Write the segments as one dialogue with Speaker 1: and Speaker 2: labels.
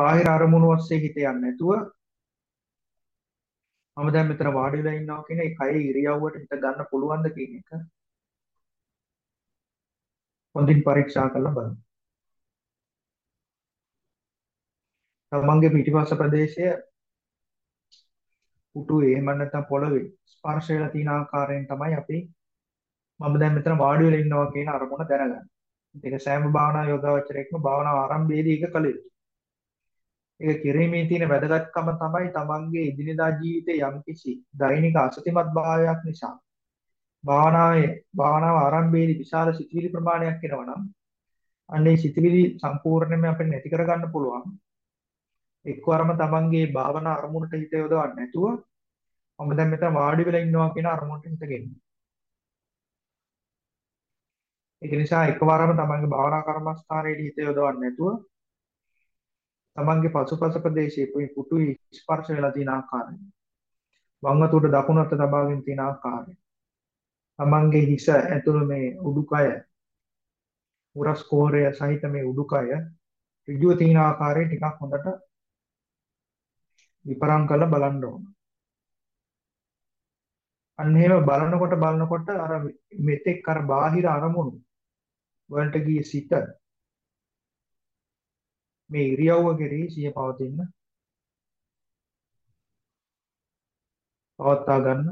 Speaker 1: බාහිර අරමුණු ඔස්සේ හිත යන්නේ නැතුව මම දැන් මෙතන වාඩි වෙලා ඉන්නවා කියන ඒ කයේ ඉරියව්වට හිත ගන්න පුළුවන්ද කියන එක හොඳින් පරීක්ෂා කරලා බලන්න. තමන්ගේ පිටිපස්ස ප්‍රදේශය පුටුවේ එහෙම නැත්නම් පොළවේ ස්පර්ශ වෙලා තියෙන ආකාරයෙන් තමයි අපි මම දැන් මෙතන වාඩි වෙලා ඉන්නවා කියන අරමුණ දැනගන්නේ. ඒක සෑම භාවනා යෝගාවචරයකම භාවනා ආරම්භයේදී ඒක කළ යුතුයි. ඒක කිරීමේ තියෙන වැදගත්කම තමයි තමන්ගේ එදිනෙදා ජීවිතයේ යම්කිසි දෛනික අසතිමත් භාවයක් නිසා භාවනාවේ භාවනාව ආරම්භයේදී විශාල සිතිවිලි ප්‍රමාණයක් එනවා නම් අන්නේ සිතිවිලි සම්පූර්ණයෙන්ම අපිට නැති කරගන්න පුළුවන්. එක්වරම තමන්ගේ භාවනා අරමුණට හිත යොදවන්න නැතුව මම දැන් මෙතන වාඩි වෙලා ඉන්නවා කියන අරමුණට හිත ගෙන්න. ඒක නිසා එකවරම තමන්ගේ භාවනා කර්මස්ථානයේ හිත යොදවන්න නැතුව තමන්ගේ පසුපස ප්‍රදේශයේ පුටුයි ස්පර්ශ වෙලා තියෙන ආකාරය වම් අතට දකුණු අත තබාගෙන තියෙන ආකාරය තමන්ගේ හිස ඇතුළු මේ උඩුකය උරස් කෝරය සහිත මේ උඩුකය ඍජුව තියෙන ආකාරය ටිකක් හොඳට විපරම් කරලා බලන්න ඕන. අන්න එහෙම බලනකොට බලනකොට අර මෙතෙක් අර බාහිර අරමුණු වලට ගිය සිත මේ ඉරියව්ව කෙරෙහි සිය පවතින පවත්වා ගන්න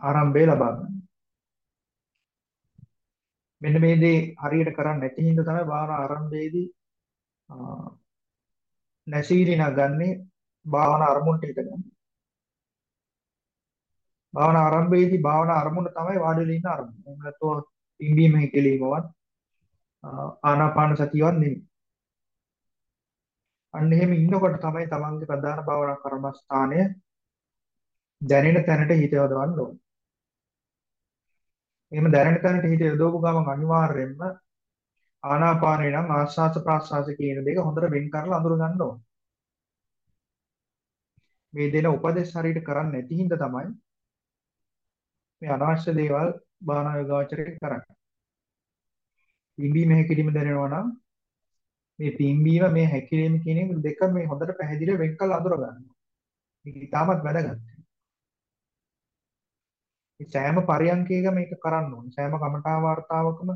Speaker 1: ආරම්භය ලබා ගන්න. මෙන්න මේ දේ හරියට කරන්නේ නැති හින්දා තමයි භාවනා ආරම්භයේදී නැසීරි නගන්නේ භාවනා අරමුණට හිත ගන්න. භාවනා ආරම්භයේදී භාවනා අරමුණ තමයි වාඩි වෙලා ඉන්න අරමුණ. එහෙම නැත්නම් පිම්බීම හැකිලීමවත් ආනාපාන සතියවත් නෙමෙයි. අන්න එහෙම ඉන්නකොට තමයි තමන්ගේ ප්‍රධාන භාවනා කර්මස්ථානය දැනෙන තැනට හිත යොදවන්න ඕනේ. එහෙම දැනෙන තැනට හිත යොදවපු ගමන් අනිවාර්යයෙන්ම ආනාපානේ නම් ආස්වාස ප්‍රාස්වාස කියන දෙක හොඳට වෙන් කරලා අඳුර ගන්න ඕනේ. මේ දෙන උපදේශ හරියට කරන්නේ නැති හින්දා තමයි මේ අනවශ්‍ය දේවල් බාහනා යෝගාචරයේ කරන්නේ. පිම්බීම හැකිලිම දැනෙනවා නම් මේ පිම්බීම මේ හැකිරීම කියන එක දෙක මේ හොඳට පැහැදිලිව වෙන් කරලා අඳුර ගන්න. ඒක ඉතාමත් වැදගත්. මේ සෑම පරියන්කයක මේක කරන්න ඕනේ. සෑම කමඨා වார்த்தාවකම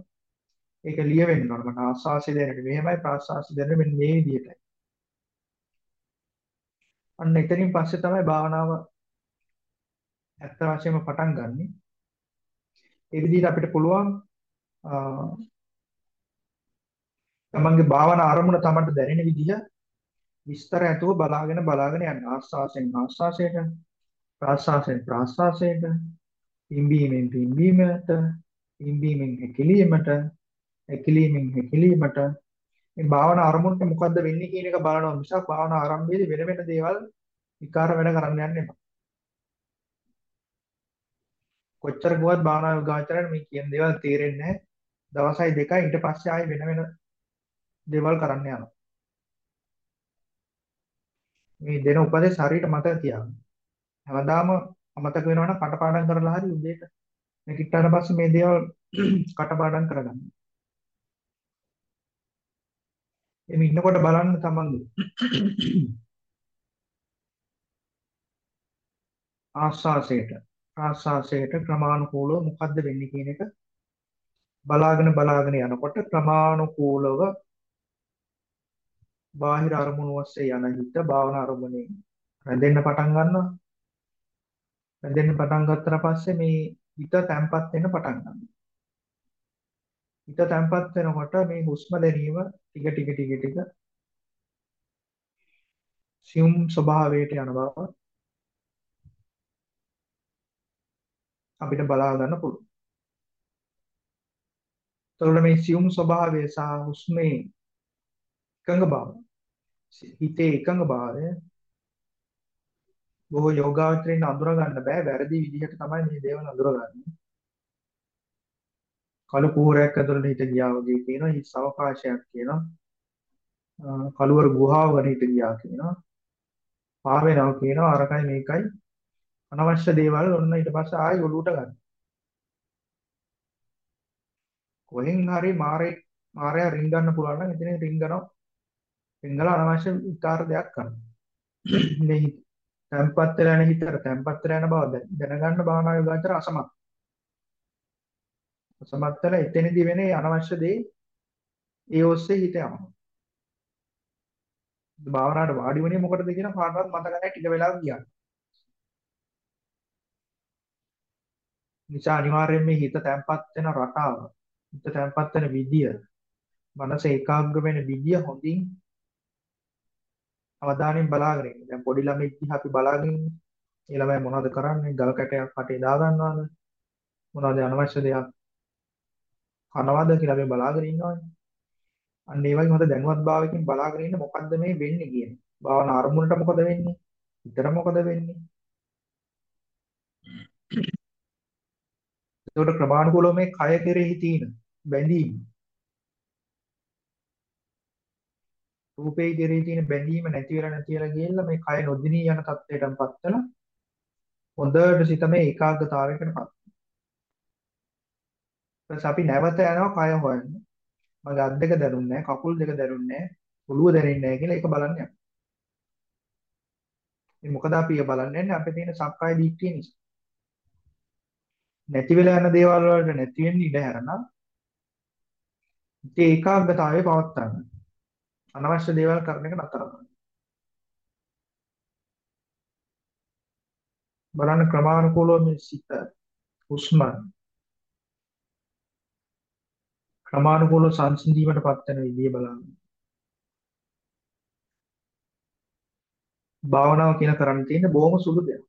Speaker 1: ඒක ලියවෙන්න ඕනේ. මට ආස්වාසි දෙන්නට මෙහෙමයි ප්‍රාස්වාසි දෙන්න මෙන්න මේ විදිහටයි. අන්න එතනින් පස්සේ තමයි භාවනාව ඇත්ත වශයෙන්ම පටන් ගන්නෙ. ඒ විදිහට අපිට පුළුවන් තමන්ගේ භාවනා අරමුණ තමන්ට දැනෙන විදිහ විස්තර ඇතුව බලාගෙන බලාගෙන යන්න ආස්වාසයෙන් ආස්වාසයට ප්‍රාස්වාසයෙන් ප්‍රාස්වාසයට පිම්බීමෙන් පිම්බීමට පිම්බීමෙන් හැකිලීමට හැකිලීමෙන් හැකිලීමට මේ භාවනා අරමුණට මොකද්ද වෙන්නේ කියන එක බලනවා මිසක් භාවනා ආරම්භයේදී වෙන වෙන දේවල් විකාර වැඩ කරන්න යන්න එපා. කොච්චර ගුවත් භාවනා යෝගාචරයට මේ කියන දේවල් තේරෙන්නේ නැහැ. දවසයි දෙකයි ඊට පස්සේ ආයෙ වෙන වෙන දේවල් කරන්න යනවා. මේ දෙන උපදේශ හරියට මතක තියාගන්න. හැමදාම අමතක වෙනවා නම් කටපාඩම් කරලා හරි උදේට නැගිට්ටාට පස්සේ මේ දේවල් කටපාඩම් කරගන්න. එමෙ ඉන්නකොට බලන්න තමන්ගේ ආස්වාසයට ආස්වාසයට ක්‍රමානුකූලව මොකද්ද වෙන්නේ කියන එක බලාගෙන බලාගෙන යනකොට ක්‍රමානුකූලව බාහිර අරමුණු ඔස්සේ යන හිත භාවනා අරමුණේ රැඳෙන්න පටන් ගන්නවා රැඳෙන්න පටන් ගත්තට පස්සේ මේ හිත තැම්පත් වෙන්න පටන් ගන්නවා හිත තැම්පත් වෙනකොට මේ හුස්ම දැනීම ටික ටික ටික ටික සියුම් ස්වභාවයට යන බව අපිට බලා ගන්න පුළුවන්. එතකොට මේ සියුම් ස්වභාවය සහ හුස්මේ එකඟ බව හිතේ එකඟ භාවය. බොහෝ යෝගාවචරයෙන් අඳුර ගන්න බෑ. වැරදි විදිහට තමයි මේ දේවල් අඳුරගන්නේ. කළු කූරයක් ඇතුළට හිට ගියා වගේ කියනවා. හිස් අවකාශයක් කියනවා. කළුවර ගුහාවකට හිට ගියා කියනවා. පාවෙනවා කියනවා. අරකයි මේකයි. අනවශ්‍ය දේවල් ඔන්න ඊට පස්සේ ආයෙ ඔලුවට ගන්න. කොහෙන් හරි මාරේ මාරයා රින් ගන්න පුළුවන් නම් එතන රින් ගනවා. පෙන්ගලා අනවශ්‍ය විකාර දෙයක් කරනවා. මේ හිත තැම්පත් වෙලා යන හිතට. තැම්පත් වෙලා යන බව දැ- දැනගන්න භාවනා යෝගාචර අසමත්. අසමත් වෙලා එතනදී වෙන ඒ අනවශ්‍ය දේ ඒ ඔස්සේ හිත යනවා භාවනාවට වාඩි වුණේ මොකටද කියන කාටවත් මතක නැහැ ටික වෙලාවක් ගියා. නිසා අනිවාර්යයෙන් මේ හිත තැම්පත් වෙන රටාව හිත තැම්පත් වෙන විදිය මනස ඒකාග්‍ර වෙන විදිය හොඳින් අවධානයෙන් බලාගෙන ඉන්න. දැන් පොඩි ළමෙක් දිහා අපි බලාගෙන ඉන්නේ. ඒ ළමයා මොනවද කරන්නේ? ගල් කැටයක් කටේ දා ගන්නවද? මොනවද අනවශ්‍ය දෙයක් කනවද කියලා අපි බලාගෙන ඉන්නවනේ. අන්න ඒ වගේ හොඳ දැනුවත් භාවයකින් බලාගෙන ඉන්න මොකද්ද මේ වෙන්නේ කියන්නේ. භාවනා අරමුණට මොකද වෙන්නේ? හිතට මොකද වෙන්නේ? ඒකට ක්‍රමානුකූලව මේ කය කෙරෙහි තියෙන බැඳීම රූපේ කෙරෙහි තියෙන බැඳීම නැති වෙලා නැති වෙලා ගියලා මේ කය නොදිනී යන තත්ත්වයටපත් වෙලා හොඳට සිත මේ ඒකාග්‍රතාවයකටපත්. ඊපස්සේ අපි නැවත යනවා කය හොයන්න. මගේ අත් දෙක දැනුන්නේ නැහැ, කකුල් දෙක දැනුන්නේ නැහැ, ඔළුව දැනෙන්නේ නැහැ කියලා ඒක බලන්න යනවා. මේ මොකද අපි ඒක බලන්නේ නැහැ අපේ තියෙන සක්කාය දිට්ඨිය නිසා. නැති වෙලා යන දේවල් වලට නැති වෙන්න ඉඩ හැරෙනවා. ඒ ඒකාග්‍රතාවය පවත්වා ගන්න. අනවශ්‍ය දේවල් කරන එක නතර කරන්න. බලන්න ක්‍රමානුකූලව මේ සිත හුස්ම ක්‍රමානුකූලව සංසිඳීමටපත් වෙන විදිය බලන්න. භාවනාව කියන කරන්න තියෙන බොහොම සුළු දෙයක්.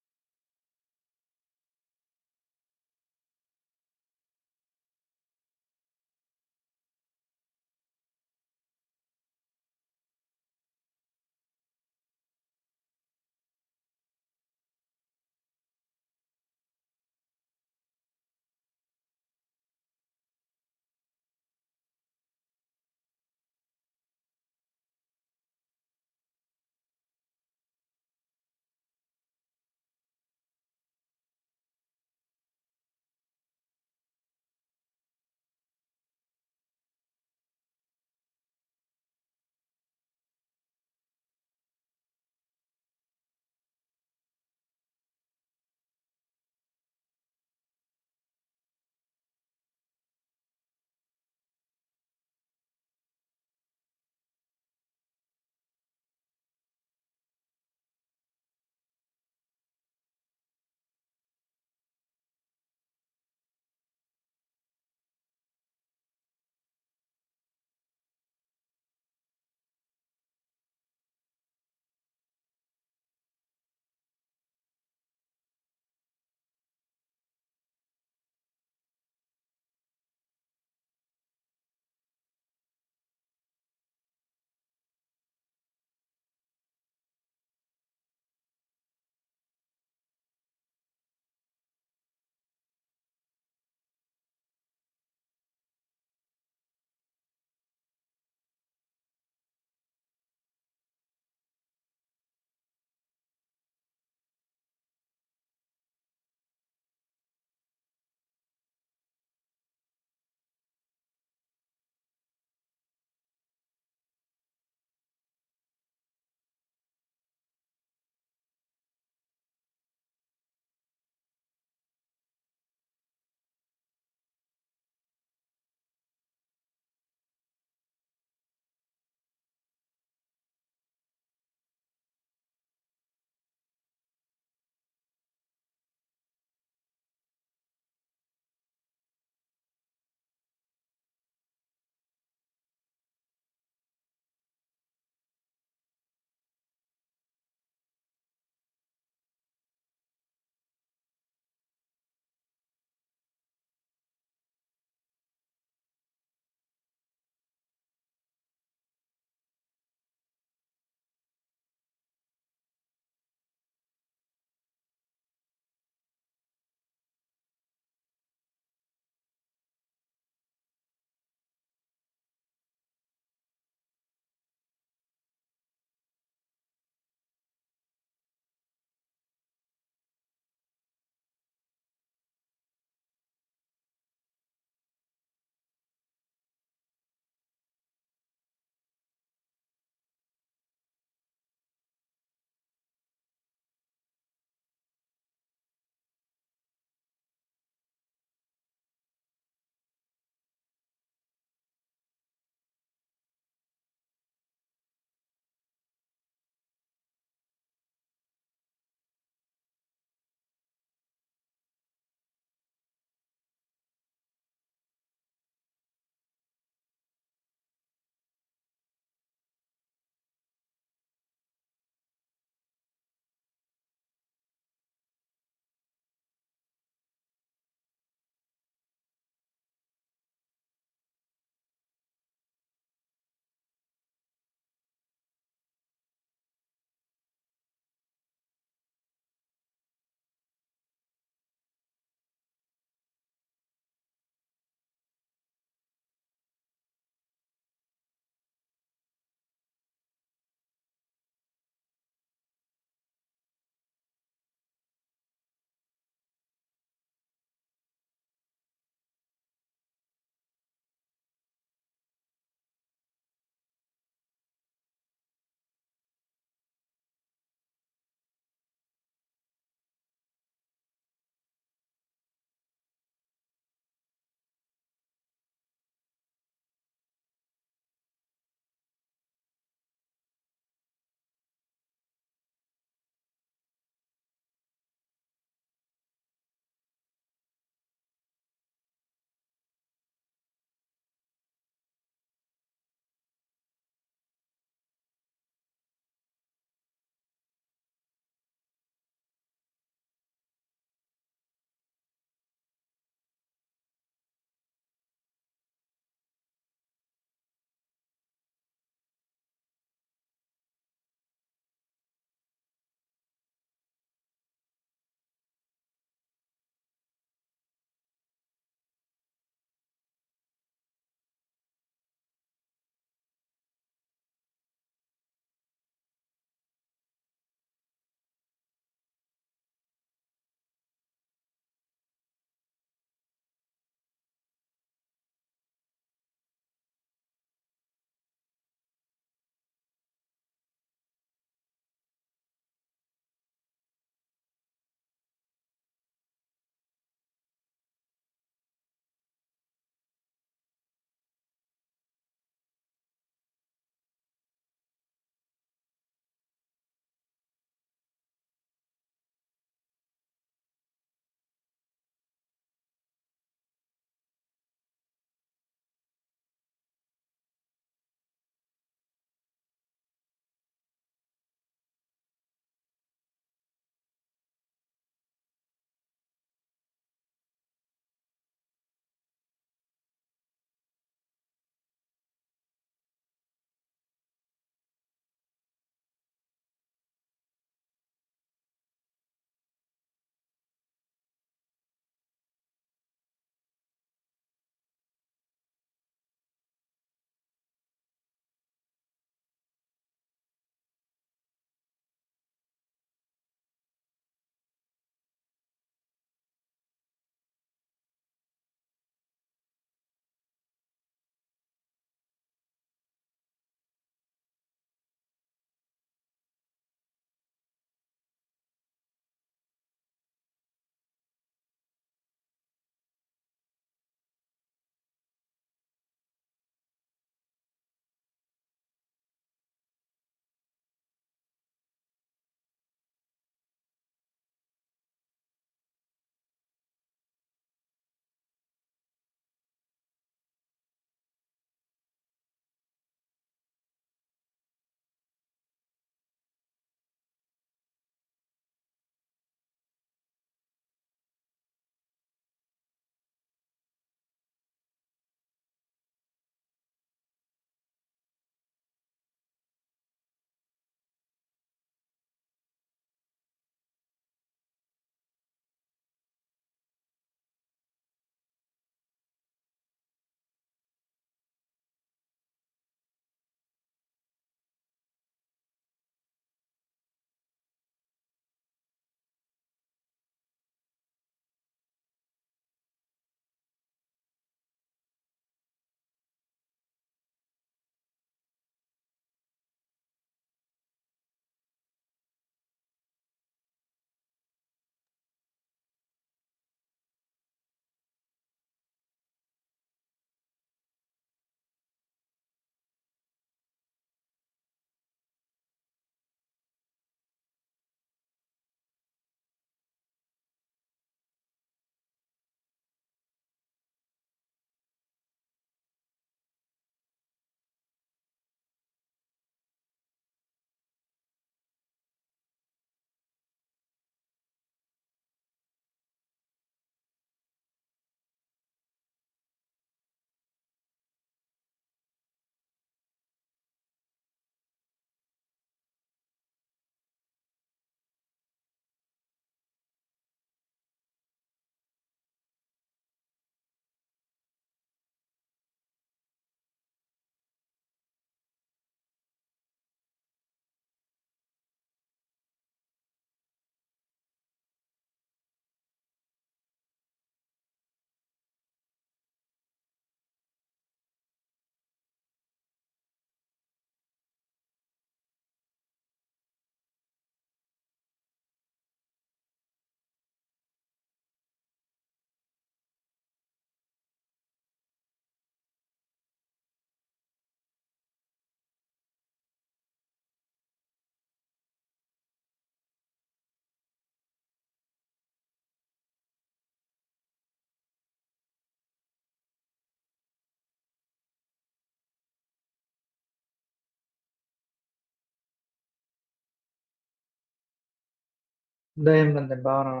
Speaker 1: දැන් මම දැන් භාවනාව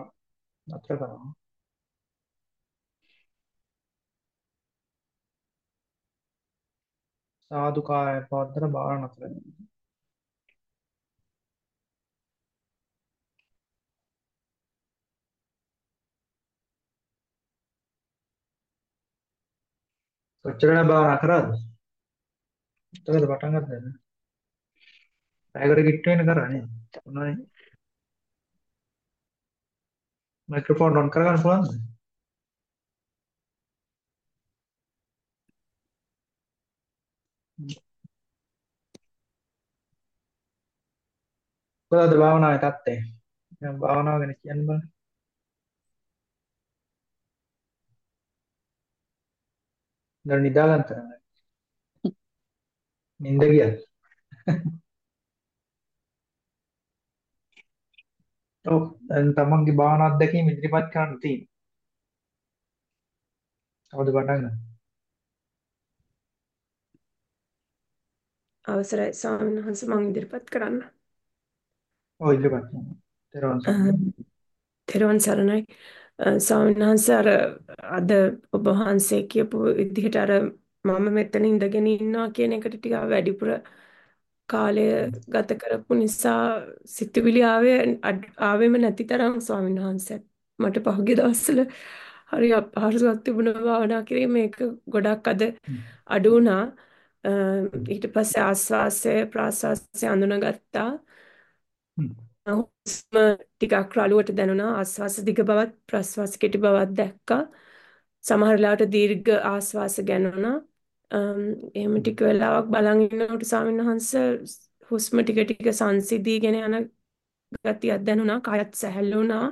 Speaker 1: නතර කරනවා. සාදුකාරය පවත්තර භාවනාව නතර කරනවා. කොච්චරද භාවනා කරාද? එතකොට පටන් ගන්නද? පැයකට කිට්ට වෙන කරා නේද? මොනවයි මයික්‍රොෆෝන් ඔන් කරගන්න පුළුවන්ද? කොහොමද භාවනාවේ තත්ත්වය? දැන් භාවනාව ගැන කියන්න බලන්න. දැන් නිදා ගන්න තරම්. නිින්ද ගියද? ඔව් දැන් තමන්ගේ භාවනා අත්දැකීම් ඉදිරිපත් කරන්න තියෙනවා. කවුද පටන් ගන්න?
Speaker 2: අවසරයි ස්වාමීන් වහන්සේ මම ඉදිරිපත් කරන්න.
Speaker 1: ඔව් ඉදිරිපත් කරන්න. තෙරුවන් සරණයි.
Speaker 2: තෙරුවන් සරණයි. ස්වාමීන් වහන්සේ අර අද ඔබ වහන්සේ කියපු විදිහට අර මම මෙතන ඉඳගෙන ඉන්නවා කියන එකට ටිකක් වැඩිපුර කාලය ගත කරපු නිසා සිතුවිලි ආවේ ආවෙම නැති තරම් ස්වාමීන් වහන්සේ. මට පහුගිය දවස්වල හරි අපහසුතාවක් තිබුණා භාවනා කිරීම. මේක ගොඩක් අද අඩු වුණා. ඊට පස්සේ ආස්වාසය ප්‍රාස්වාසය අඳුනගත්තා. හුස්ම ටිකක් රළුවට දැනුණා. ආස්වාස දිග බවත් ප්‍රස්වාස කෙටි බවත් දැක්කා. සමහර දීර්ඝ ආස්වාස ගැනුණා එහෙම ටික වෙලාවක් බලන් ඉන්නකොට ස්වාමීන් වහන්සේ හුස්ම ටික ටික සංසිඳීගෙන යන ගතියක් දැනුණා කායත් සැහැල්ලු වුණා.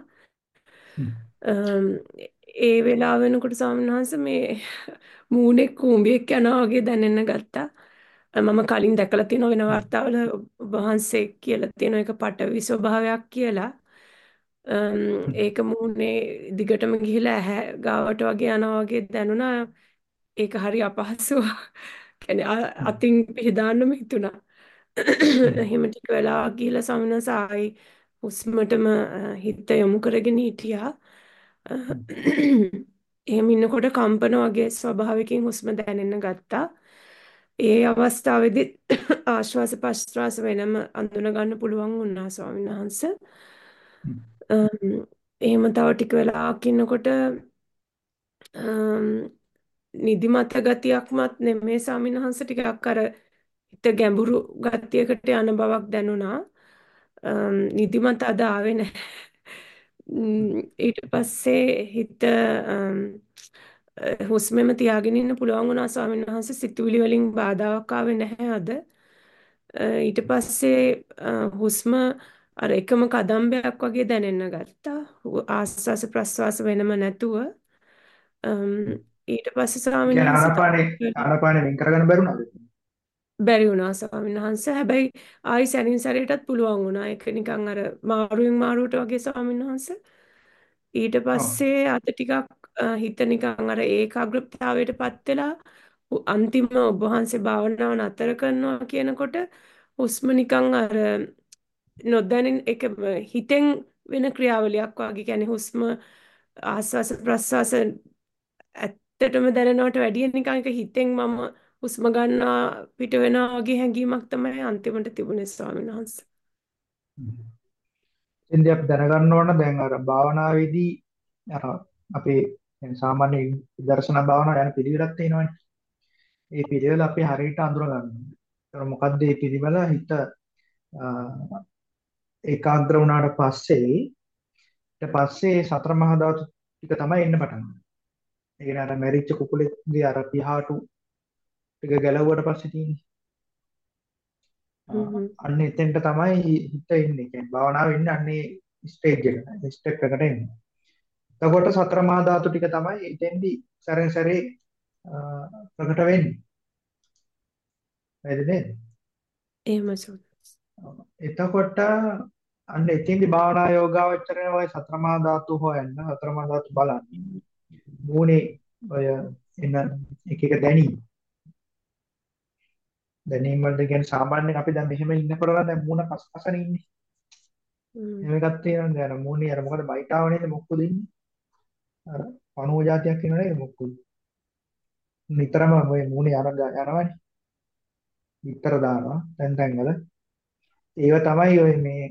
Speaker 2: ඒ වෙලාව වෙනකොට ස්වාමීන් වහන්සේ මේ මූණේ කූඹියක් යනවා වගේ දැනෙන්න ගත්තා. මම කලින් දැකලා තියෙන වෙන වර්තාවල වහන්සේ කියලා තියෙන එක පටවි ස්වභාවයක් කියලා. ඒක මූණේ දිගටම ගිහිලා ඇහැ ගාවට වගේ යනවා වගේ දැනුණා. ඒක හරි අපහසු. කියන්නේ අතින් පිහදාන්නම හිතුණා. එහෙම ටික වෙලා ගිහිලා සමිනස ආයි හුස්මටම හිත යොමු කරගෙන හිටියා. එහෙම ඉන්නකොට කම්පන වගේ ස්වභාවයකින් හුස්ම දැනෙන්න ගත්තා. ඒ අවස්ථාවේදී ආශ්වාස ප්‍රශ්වාස වෙනම අඳුන ගන්න පුළුවන් වුණා ස්වාමීන් වහන්සේ. එහෙම තව ටික වෙලාවක් ඉන්නකොට නිදිමත ගතියක්මත් නෙමේ ස්වාමීන් වහන්සේ ටිකක් අර හිත ගැඹුරු ගතියකට යන බවක් දැනුණා. නිදිමත අද ආවේ නැහැ. ඊට පස්සේ හිත හුස්මෙම තියාගෙන ඉන්න පුළුවන් වුණා ස්වාමීන් වහන්සේ සිතුවිලි වලින් බාධාවක් ආවේ නැහැ අද. ඊට පස්සේ හුස්ම අර එකම කදම්බයක් වගේ දැනෙන්න ගත්තා. ආස්වාස ප්‍රස්වාස වෙනම නැතුව. ඊට පස්සේ ස්වාමීන් වහන්සේ
Speaker 1: ආනාපානේ ආනාපානේ වෙන් කරගන්න බැරුණාද?
Speaker 2: බැරි වුණා ස්වාමීන් වහන්සේ. හැබැයි ආයි සැනින් සැරේටත් පුළුවන් වුණා. ඒක නිකන් අර මාරුවෙන් මාරුවට වගේ ස්වාමීන් වහන්සේ. ඊට පස්සේ අද ටිකක් හිත නිකන් අර ඒකාග්‍රතාවයටපත් වෙලා අන්තිම ඔබ වහන්සේ භාවනාව නතර කරනවා කියනකොට හුස්ම නිකන් අර නොදැනෙන එක හිතෙන් වෙන ක්‍රියාවලියක් වගේ කියන්නේ හුස්ම ආස්වාස ප්‍රස්වාස ඇත්තටම දැනෙනවට වැඩිය නිකන් එක හිතෙන් මම හුස්ම ගන්නවා පිට වෙනවා වගේ හැඟීමක් තමයි අන්තිමට තිබුණේ ස්වාමීන් වහන්සේ.
Speaker 1: එතෙන්දී අපි දැනගන්න ඕන දැන් අර භාවනාවේදී අර අපේ දැන් සාමාන්‍ය විදර්ශනා භාවනාව යන පිළිවෙලක් තියෙනවානේ. ඒ පිළිවෙල අපි හරියට අඳුර ගන්න ඕනේ. මොකද්ද මේ පිළිවෙල? හිත ඒකාග්‍ර වුණාට පස්සේ ඊට පස්සේ සතර මහා ධාතු ටික තමයි එන්න පටන් ගන්නේ. ඒ කියන්නේ අර මැරිච්ච කුකුලෙක්ගේ අර පිහාටු ටික ගැලවුවට පස්සේ තියෙන්නේ. අන්න එතෙන්ට තමයි හිත ඉන්නේ. කියන්නේ භාවනාව ඉන්නේ අන්නේ ස්ටේජ් එකට. ස්ටෙප් එකට එන්නේ. එතකොට සතර මහා ධාතු ටික තමයි එතෙන්දි සැරෙන් සැරේ ප්‍රකට වෙන්නේ. හරිද නේද?
Speaker 2: එහෙමයි
Speaker 1: එතකොට අන්න එතෙන්දි භාවනා යෝගාවචරය ඔය සතර මහා ධාතු හොයන්න සතර මහා ධාතු බලන්න. මූණේ ඔය එන එක එක දැනීම. දැනීම වලට කියන්නේ සාමාන්‍යයෙන් අපි දැන් මෙහෙම ඉන්නකොට දැන් මූණ පස්පසනේ ඉන්නේ.
Speaker 2: හ්ම්.
Speaker 1: එහෙම එකක් තියෙනවා අර මූණේ අර මොකද බයිටාව නේද මොක්කු දෙන්නේ අර පණුව જાතියක් ඉන්නව නේද මොක්කු නිතරම ඔය මූණේ යන යනවනේ විතර දානවා දැන් දැන් වල ඒව තමයි ඔය මේ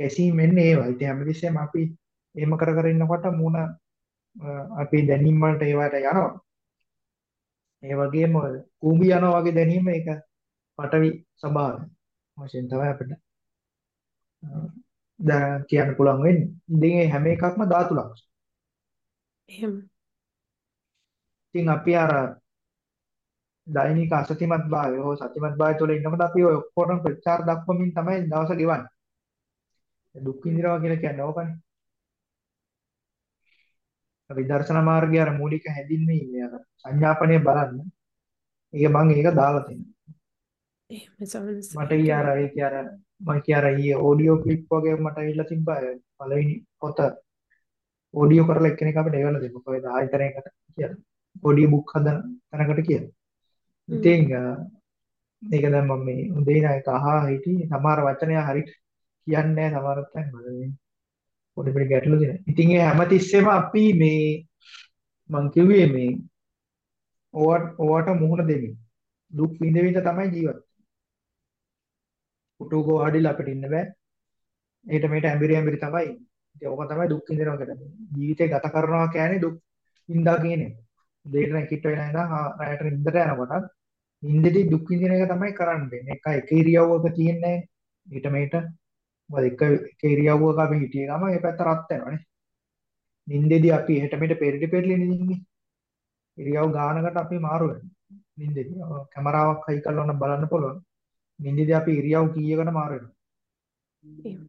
Speaker 1: කැසීම් වෙන්නේ ඒවා. ඉතින් හැමතිස්සෙම අපි එහෙම කර කර ඉන්නකොට මූණ අපි දැනීම් වලට ඒවට යනවා. ඒ වගේම කූඹි යනවා වගේ දැනීම ඒක පටවි ස්වභාවය. වශයෙන් තමයි අපිට දැන් කියන්න පුළුවන් වෙන්නේ. ඉතින් මේ හැම එකක්ම ධාතු ලක්ෂණ.
Speaker 2: එහෙම.
Speaker 1: ඉතින් අපි අර දෛනික අසතිමත් භාවය හෝ සතිමත් භාවය තුළ ඉන්නකොට අපි ඔය ඔක්කොම ප්‍රචාර දක්වමින් තමයි දවස ගෙවන්නේ. දුක් විඳිනවා කියලා කියන්නේ ඕකනේ. විදර්ශනා මාර්ගය අර මූලික හැදින්වීම අර සංඥාපනය බලන්න. ඒක මම ඒක දාලා තියෙනවා.
Speaker 2: එහෙම සමනස.
Speaker 1: මට ඊ අර ඒක අර මම කිය අර ඊ ඔඩියෝ ක්ලිප් වගේ මට ඇවිල්ලා තිබ්බා පළවෙනි පොත ඔඩියෝ කරලා එක්කෙනෙක් අපිට එවලා දෙන්න කොහෙද ආයතනයකට කියලා. ඔඩියෝ බුක් හදන තැනකට කියලා. ඉතින් මේක දැන් මම මේ උදේ නායක අහා හිටියේ සමහර වචනය හරියට කියන්නේ නැහැ සමහර තැන් වල පොඩි පොඩි ගැටලු දෙනවා. ඉතින් ඒ හැමතිස්සෙම අපි මේ මං කිව්වේ මේ ඕවට ඕවට මුහුණ දෙමින් දුක් විඳ විඳ තමයි ජීවත් උටුකෝ ආඩිලා අපිට ඉන්න බෑ. ඒකට මේට ඇඹිරි ඇඹිරි තමයි. ඉතින් ඕක තමයි දුක් විඳිනවා කියන්නේ. ජීවිතේ ගත කරනවා කියන්නේ දුක් විඳා කියන්නේ. දෙයට නැකිට වෙන ඉඳන් රැයට නිින්දට යනකොට නිින්දේදී දුක් විඳින එක තමයි කරන්නේ. එක එක ඉරියව්වක තියෙන්නේ ඊට මේට මොකද එක එක ඉරියව්වක අපි හිටිය ගම මේ පැත්ත රත් වෙනවනේ. නිින්දේදී අපි එහෙට මෙහෙට පෙරලි පෙරලි නිදින්නේ. ඉරියව් ගානකට අපි මාරු වෙනවා. නිින්දේදී කැමරාවක් හයි කරලා ඔන්න බලන්න පුළුවන්. නිින්දේදී අපි ඉරියව් කීයකට මාරු වෙනවා.
Speaker 2: එහෙම.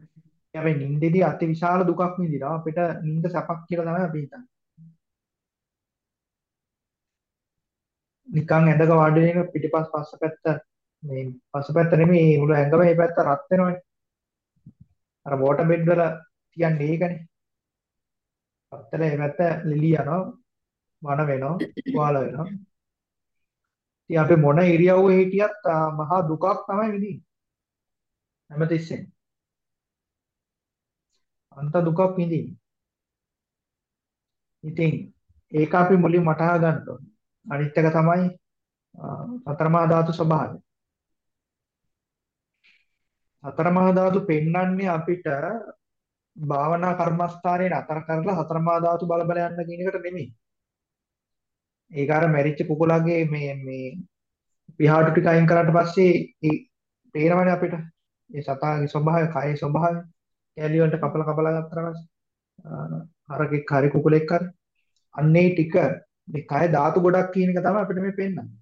Speaker 1: අපි නිින්දේදී අති විශාල දුකක් විඳිනවා. අපිට නිින්ද සැපක් කියලා තමයි අපි හිතන්නේ. නිකන් ඇඳක වාඩි වෙන පිටිපස් පස්සපැත්ත මේ පස්සපැත්ත නෙමෙයි මුළු ඇඟම මේ පැත්ත රත් වෙනවනේ. අර වෝටර් බෙඩ් වල තියන්නේ ඒකනේ. පත්තල මේ පැත්ත ලිලි යනවා වන වෙනවා වාල වෙනවා. ඉතින් අපි මොන ඉරියව්වේ හිටියත් මහා දුකක් තමයි විඳින්නේ. හැමතිස්සෙම. අන්ත දුකක් විඳින්නේ. ඉතින් ඒක අපි මුලින් වටහා ගන්න ඕනේ. අනිත් එක තමයි සතරමා ධාතු ස්වභාවය. සතරමා ධාතු පෙන්වන්නේ අපිට භාවනා කර්මස්ථානයේ නතර කරලා සතරමා ධාතු බල බල යන්න කියන එකට නෙමෙයි. ඒක අර මැරිච්ච කුකුලගේ මේ මේ පිහාටු ටික අයින් කරාට පස්සේ ඒ පේනවනේ අපිට. ඒ සතාගේ ස්වභාවය, කයේ ස්වභාවය. කැලිය වලට කපල කපලා ගත්තා පස්සේ හරකෙක් හරි කුකුලෙක් හරි අන්නේ ටික මේ කය ධාතු ගොඩක් කියන එක තමයි අපිට මේ පෙන්වන්නේ.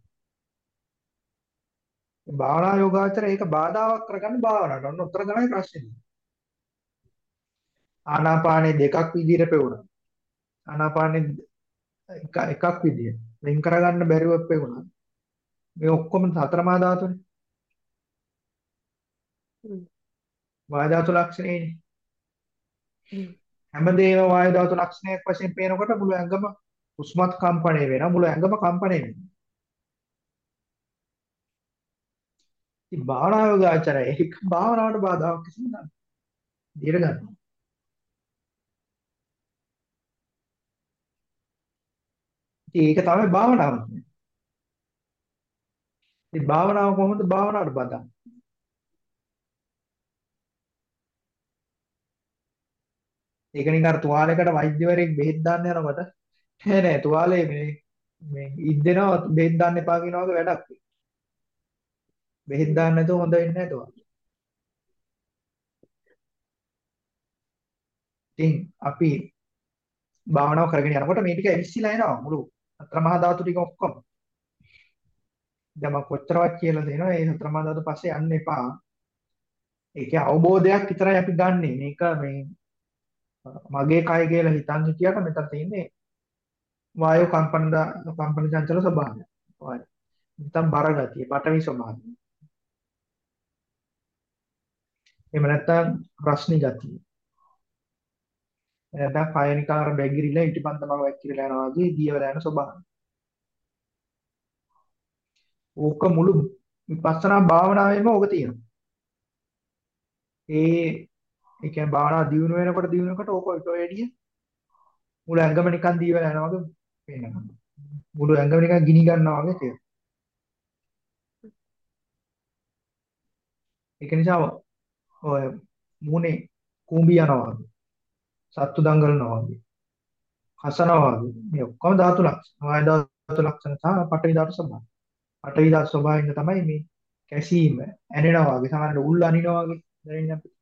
Speaker 1: භාවනා යෝගාචර ඒක බාධාවක් කරගන්න භාවනාවට. ඔන්න උත්තර තමයි ප්‍රශ්නේ. ආනාපානේ දෙකක් විදිහට පෙවුණා. ආනාපානේ එක එකක් විදියට. වෙන් කරගන්න බැරිව පෙවුණා. මේ ඔක්කොම සතරමා ධාතුනේ. වායු ධාතු ලක්ෂණේනේ. හැමදේම වායු ධාතු ලක්ෂණයක් වශයෙන් පේනකොට මුළු ඇඟම උස්මත් කම්පණය වෙනවා මුළු ඇඟම කම්පණය වෙනවා. ඉතින් භාවනා යෝගාචරය ඒක භාවනාවට බාධාවක් කිසිම නැහැ. දිර ගන්නවා. ඉතින් ඒක තමයි භාවනාව කියන්නේ. ඉතින් භාවනාව කොහොමද භාවනාවට බඳන්නේ? ඒක නිකන් අර තුවාලයකට වෛද්‍යවරයෙක් බෙහෙත් දාන්න යනකොට නෑ නෑ තුවාලේ මේ මේ ඉද්දෙනවා බෙහෙත් දාන්න එපා කියන වගේ වැඩක්. බෙහෙත් දාන්න නැතුව හොඳ වෙන්නේ නැහැ තුවාලේ. ඉතින් අපි භාවනාව කරගෙන යනකොට මේ ටික ඇවිස්සීලා එනවා මුළු සතර මහා ධාතු ටික ඔක්කොම. දැන් මම කොච්චරවත් කියලා දෙනවා මේ සතර මහා ධාතු පස්සේ යන්න එපා. ඒකේ අවබෝධයක් විතරයි අපි ගන්නෙ. මේක මේ මගේ කය කියලා හිතන් හිටියට මෙතන තියෙන්නේ වායු කම්පන කම්පන චංචල ස්වභාවය. වායු. නැත්නම් බර ගතිය, පටවි ස්වභාවය. එහෙම නැත්නම් රස්නි ගතිය. නැත්නම් කය නිකන් අර බැගිරිලා ඉටිපන්දමක වැක්කිරලා යනවා වගේ දියවලා යන ස්වභාවය. ඕක මුළු විපස්සනා භාවනාවෙම ඕක තියෙනවා. ඒ ඒ කියන්නේ භාවනා දියුණු වෙනකොට දියුණු වෙනකොට ඕක ඔය වැඩිය මුළු ඇඟම නිකන් දී වෙලා යනවා වගේ පේනවා. මුළු ඇඟම නිකන් ගිනි ගන්නවා වගේ තේරෙනවා. ඒක නිසා ඔය මූණේ කූඹි යනවා වගේ. සත්තු දඟලනවා වගේ. හසනවා වගේ. මේ ඔක්කොම ධාතු ලක්ෂණ. ආය ධාතු ලක්ෂණ සහ පඨවි ධාතු ස්වභාවය. පඨවි ධාතු ස්වභාවයෙන් තමයි මේ කැසීම ඇනෙනවා වගේ. සමහරවිට උල් අනිනවා වගේ දැනෙන්නේ අපිට.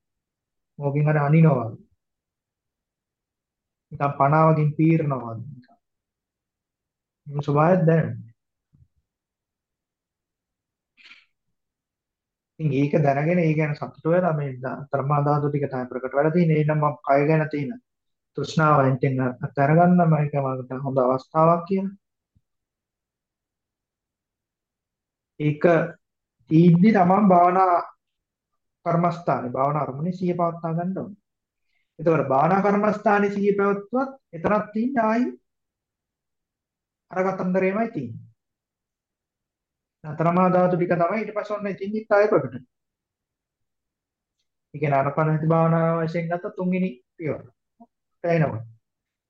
Speaker 1: මොකකින් හරි අනිනවා වගේ. නිකන් පණාවකින් පීරනවා වගේ. මේ ස්වභාවය දැනෙනවා. ඉතින් ඒක දැනගෙන ඒ ගැන සතුට වෙලා මේ ධර්මා ධාතු ටික තමයි ප්‍රකට වෙලා තියෙන්නේ. එහෙනම් මම කය ගැන තියෙන තෘෂ්ණාවෙන් තින්න අත්හැරගන්න මේක මකට හොඳ අවස්ථාවක් කියලා. ඒක තීද්දි තමන් භාවනා කර්මස්ථානේ භාවනා අරමුණේ සිහිය පවත්වා ගන්න ඕනේ. එතකොට භාවනා කර්මස්ථානේ සිහිය පැවැත්වුවත් එතරම් තින්නේ ආයි අර කතන්දරේමයි තියෙන්නේ. නතරමා ධාතු ටික තමයි ඊට පස්සේ ඔන්න ඉතින්දිත් ආයෙ ප්‍රකට. ඒ කියන්නේ අරපණහිත භාවනාව වශයෙන් ගත්ත තුන්වෙනි පියවර. එනවා.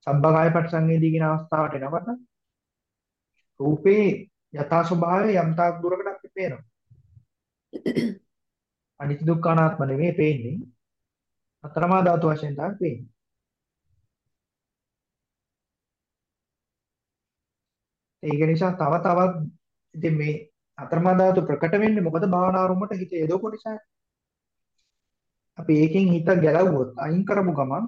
Speaker 1: සම්බකාය පරිසංවේදී කියන අවස්ථාවට එනකොට රූපේ යථා ස්වභාවය යම් තාක් දුරකට අපි පේනවා. අනිත්‍ය දුක්ඛ අනාත්ම නෙමෙයි පේන්නේ. අතරමා ධාතු වශයෙන් තමයි පේන්නේ. ඒක නිසා තව තවත් ඉතින් මේ අතරමා ධාතු ප්‍රකට වෙන්නේ මොකද භාවනා ආරම්භයට හිත යොදවපු නිසා. අපි ඒකෙන් හිත ගැලවුවොත් අයින් කරමු ගමන්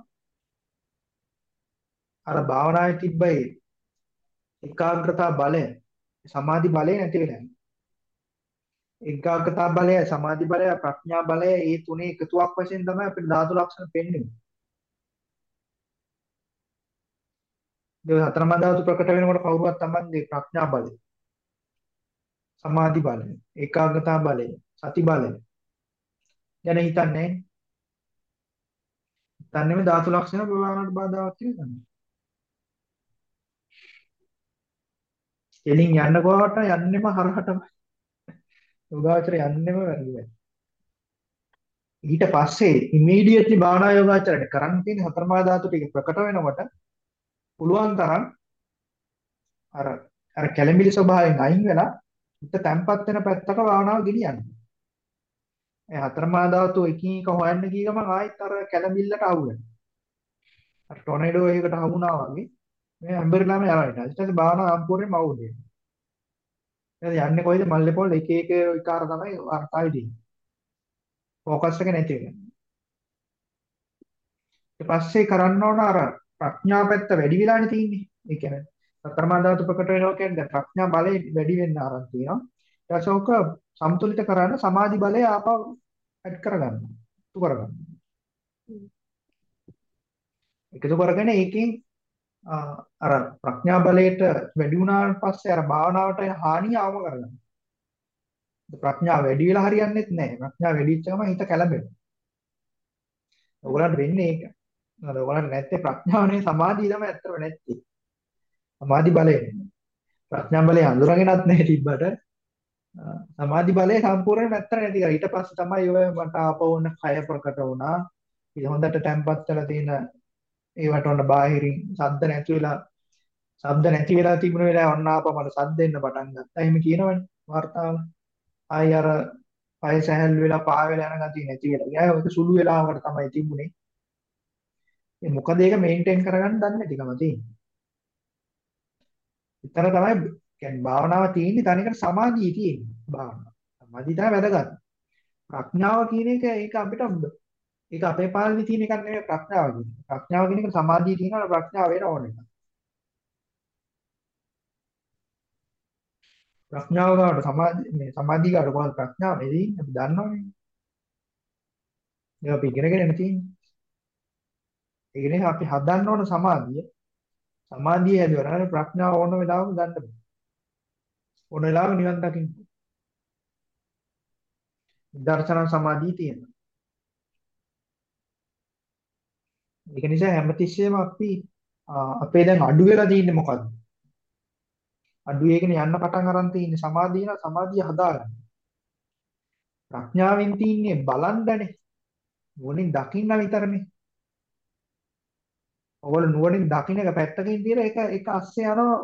Speaker 1: අර භාවනාවේ තිබ්බයි ඒකාග්‍රතා බලය සමාධි බලය නැති වෙලා යනවා. ඒකාග්‍රතා බලය සමාධි බලය ප්‍රඥා බලය මේ තුනේ එකතුවක් වශයෙන් තමයි අපිට ධාතු ලක්ෂණ පෙන්වන්නේ. ඒ හතරම ධාතු ප්‍රකට වෙනකොට කවුරුවත් තමන්ගේ ප්‍රඥා බලය සමාධි බලය ඒකාග්‍රතා බලය සති බලය ගැන හිතන්නේ හිතන්නේ මේ ධාතු ලක්ෂණ ප්‍රවාහනට බාධාවක් කියලා තමයි. එලින් යන්න කොහොමද යන්නෙම හරහටම යෝගාචර යන්නෙම වැරදියි. ඊට පස්සේ ඉමීඩියට්ලි භාවනා යෝගාචරයට කරන්න තියෙන හතරමා ධාතු ටික ප්‍රකට වෙනකොට පුළුවන් තරම් අර අර කැළඹිලි ස්වභාවයෙන් අයින් වෙලා හිත තැම්පත් වෙන පැත්තක භාවනාව ගෙනියන්න. ඒ හතරමා ධාතු එකින් එක හොයන්න ගිය ගමන් ආයෙත් අර කැළඹිල්ලට අහු වෙනවා. අර ටොනේඩෝ එකකට අහු වුණා වගේ මේ ඇම්බර්ලාම යනවා ඊට පස්සේ භාවනාව සම්පූර්ණයෙන්ම අවුල් වෙනවා. එහෙනම් යන්නේ කොයිද මල්ලේ පොල් එක එක විකාර තමයි වර්තාවේ තියෙන්නේ. ફોකස් එක නැති වෙනවා. ඊට පස්සේ කරන්න ඕන අර ප්‍රඥා පැත්ත වැඩි වෙලානේ තියෙන්නේ. ඒ කියන්නේ සතරමා ධාතු ප්‍රකට වෙනවා කියන්නේ ප්‍රඥා බලය වැඩි වෙන්න ආරම්භ තියෙනවා. ඊට පස්සේ ඔක සමතුලිත කරන්න සමාධි බලය ආපහු ඇඩ් කරගන්න. තු කරගන්න. එකතු කරගෙන ඒකෙන් අර ප්‍රඥා බලයට වැඩි වුණාට පස්සේ අර භාවනාවට හානිය ආවම කරගන්න. ප්‍රඥාව වැඩි වෙලා හරියන්නේත් නැහැ. ප්‍රඥාව වැඩි වෙච්ච ගමන් හිත කැළඹෙනවා. ඔයගොල්ලන්ට වෙන්නේ ඒක. නේද? ඔයගොල්ලන්ට නැත්තේ ප්‍රඥාව නෙවෙයි සමාධිය තමයි ඇත්තම නැත්තේ. සමාධි බලය නෙමෙයි. ප්‍රඥා බලය අඳුරගෙනත් නැහැ තිබ්බට සමාධි බලය සම්පූර්ණයෙන් නැත්තර නැති කරා. ඊට පස්සේ තමයි ඔය මට ආපවුන කය ප්‍රකට වුණා. ඉතින් හොඳට තැම්පත් වෙලා තියෙන ඒවට ඔන්න බාහිරින් ශබ්ද නැති වෙලා ශබ්ද නැති වෙලා තිබුණ වෙලාව ඔන්න ආපහු මට ශබ්ද එන්න පටන් ගත්තා. එහෙම කියනවනේ වර්තාව. ආයි අර පය සැහැල්ලු වෙලා පා වෙලා යන ගතිය නැති වෙලා. ගියා ඒක සුළු වෙලාවකට තමයි තිබුණේ. ඒ මොකද ඒක මේන්ටේන් කරගන්න දන්නේ නැතිකම තියෙන්නේ. විතර තමයි කියන්නේ භාවනාව තියෙන්නේ තනිකර සමාධිය තියෙන්නේ. භාවනාව. සමාධිය තමයි වැදගත්. ප්‍රඥාව කියන එක ඒක අපිට ඒක අපේ පාලනේ තියෙන එකක් නෙමෙයි ප්‍රඥාව කියන්නේ. ප්‍රඥාව කියන එක සමාධිය තියෙනවා ප්‍රඥාව වෙන ඕන එකක්. ප්‍රඥාව ගාවට සමාධි මේ සමාධිය ගාවට කොහොමද ප්‍රඥාව නෙදී අපි දන්නවනේ. ඒක අපි ඉගෙනගෙන තියෙන්නේ. ඒ කියන්නේ අපි හදන්න ඕන සමාධිය. සමාධිය හැදුවා නම් ප්‍රඥාව ඕන වෙලාවම ගන්න බෑ. ඕන වෙලාවක නිවන් දකින්න. දර්ශන සමාධිය තියෙනවා. ඒක නිසා හැමතිස්සෙම අපි අපේ දැන් අඩු වෙලා තියෙන්නේ මොකද්ද? අඩු වෙගෙන යන්න පටන් අරන් තියෙන්නේ සමාධිය නා සමාධිය හදාගන්න. ප්‍රඥාවෙන් තියන්නේ බලන්නනේ. නුවණින් දකින්න විතරනේ. ඔයගොල්ලෝ නුවණින් දකින්න එක පැත්තකින් තියලා ඒක ඒක අස්සේ යනවා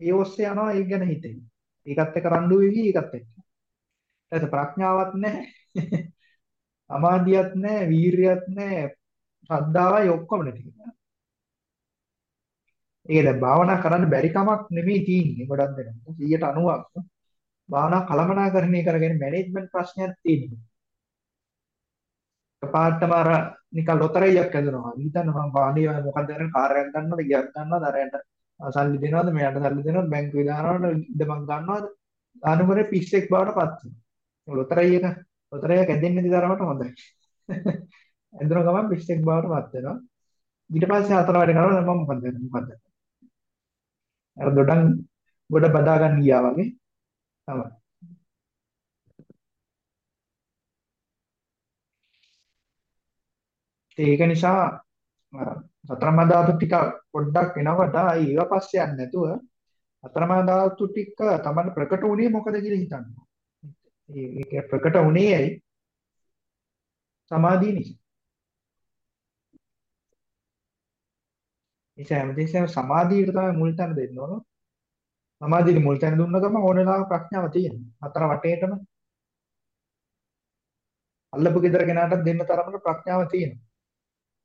Speaker 1: ඒ ඔස්සේ යනවා ඒක ගැන හිතෙන්න. ඒකත් එක්ක රණ්ඩු වෙවි ඒකත් එක්ක. ඊට ප්‍රඥාවක් නැහැ. සමාධියක් නැහැ, වීරියක් නැහැ, ශ්‍රද්ධාවයි ඔක්කොම නැති කෙනා. ඒක දැන් භාවනා කරන්න බැරි කමක් නෙමෙයි තියෙන්නේ ගොඩක් දෙනෙක් 190ක් භාවනා කළමනාකරණය කරගෙන මැනේජ්මන්ට් ප්‍රශ්නයක් තියෙනවා. පාටම අර නිකන් ලොතරැයියක් ඇදෙනවා. හිතන්න මම වාඩි මොකක්ද කරන්නේ? කාර්යයක් ගන්නවද? ගියක් ගන්නවද? අරයට සල්ලි දෙනවද? මෙයාට සල්ලි දෙනවද? බැංකුවේ දානවද? ඉඩමක් ගන්නවද? අනුමරේ පිස්සෙක් බවට පත් වෙනවා. ලොතරැයි එක ලොතරැයියක් ඇදෙන්නේ නැති තරමට හොඳයි. ඇදෙන ගමන් පිස්සෙක් බවට පත් වෙනවා. ඊට පස්සේ හතර වැඩ කරනවා. මම මොකද කරන්නේ? මොකද අර දොඩම් ගොඩ බදා ගන්න ගියා වගේ. තමයි. ඒක නිසා සතරමා ධාතු ටික පොඩ්ඩක් එනකොට ආයි ඒව පස්සේ යන්නේ නැතුව සතරමා ධාතු ටික තමයි ප්‍රකට වුණේ මොකද කියලා හිතන්න. ඒක ප්‍රකට වුණේ ඇයි? සමාධිය නිසා. ඒ හැමදේශම සමාධියට තමයි මුල් තැන දෙන්න ඕන. සමාධියට මුල් තැන දුන්න ගමන් ඕනලා ප්‍රඥාව තියෙනවා. හතර වටේටම අල්ලපු ගෙදර කෙනාට දෙන්න තරමට ප්‍රඥාව තියෙනවා.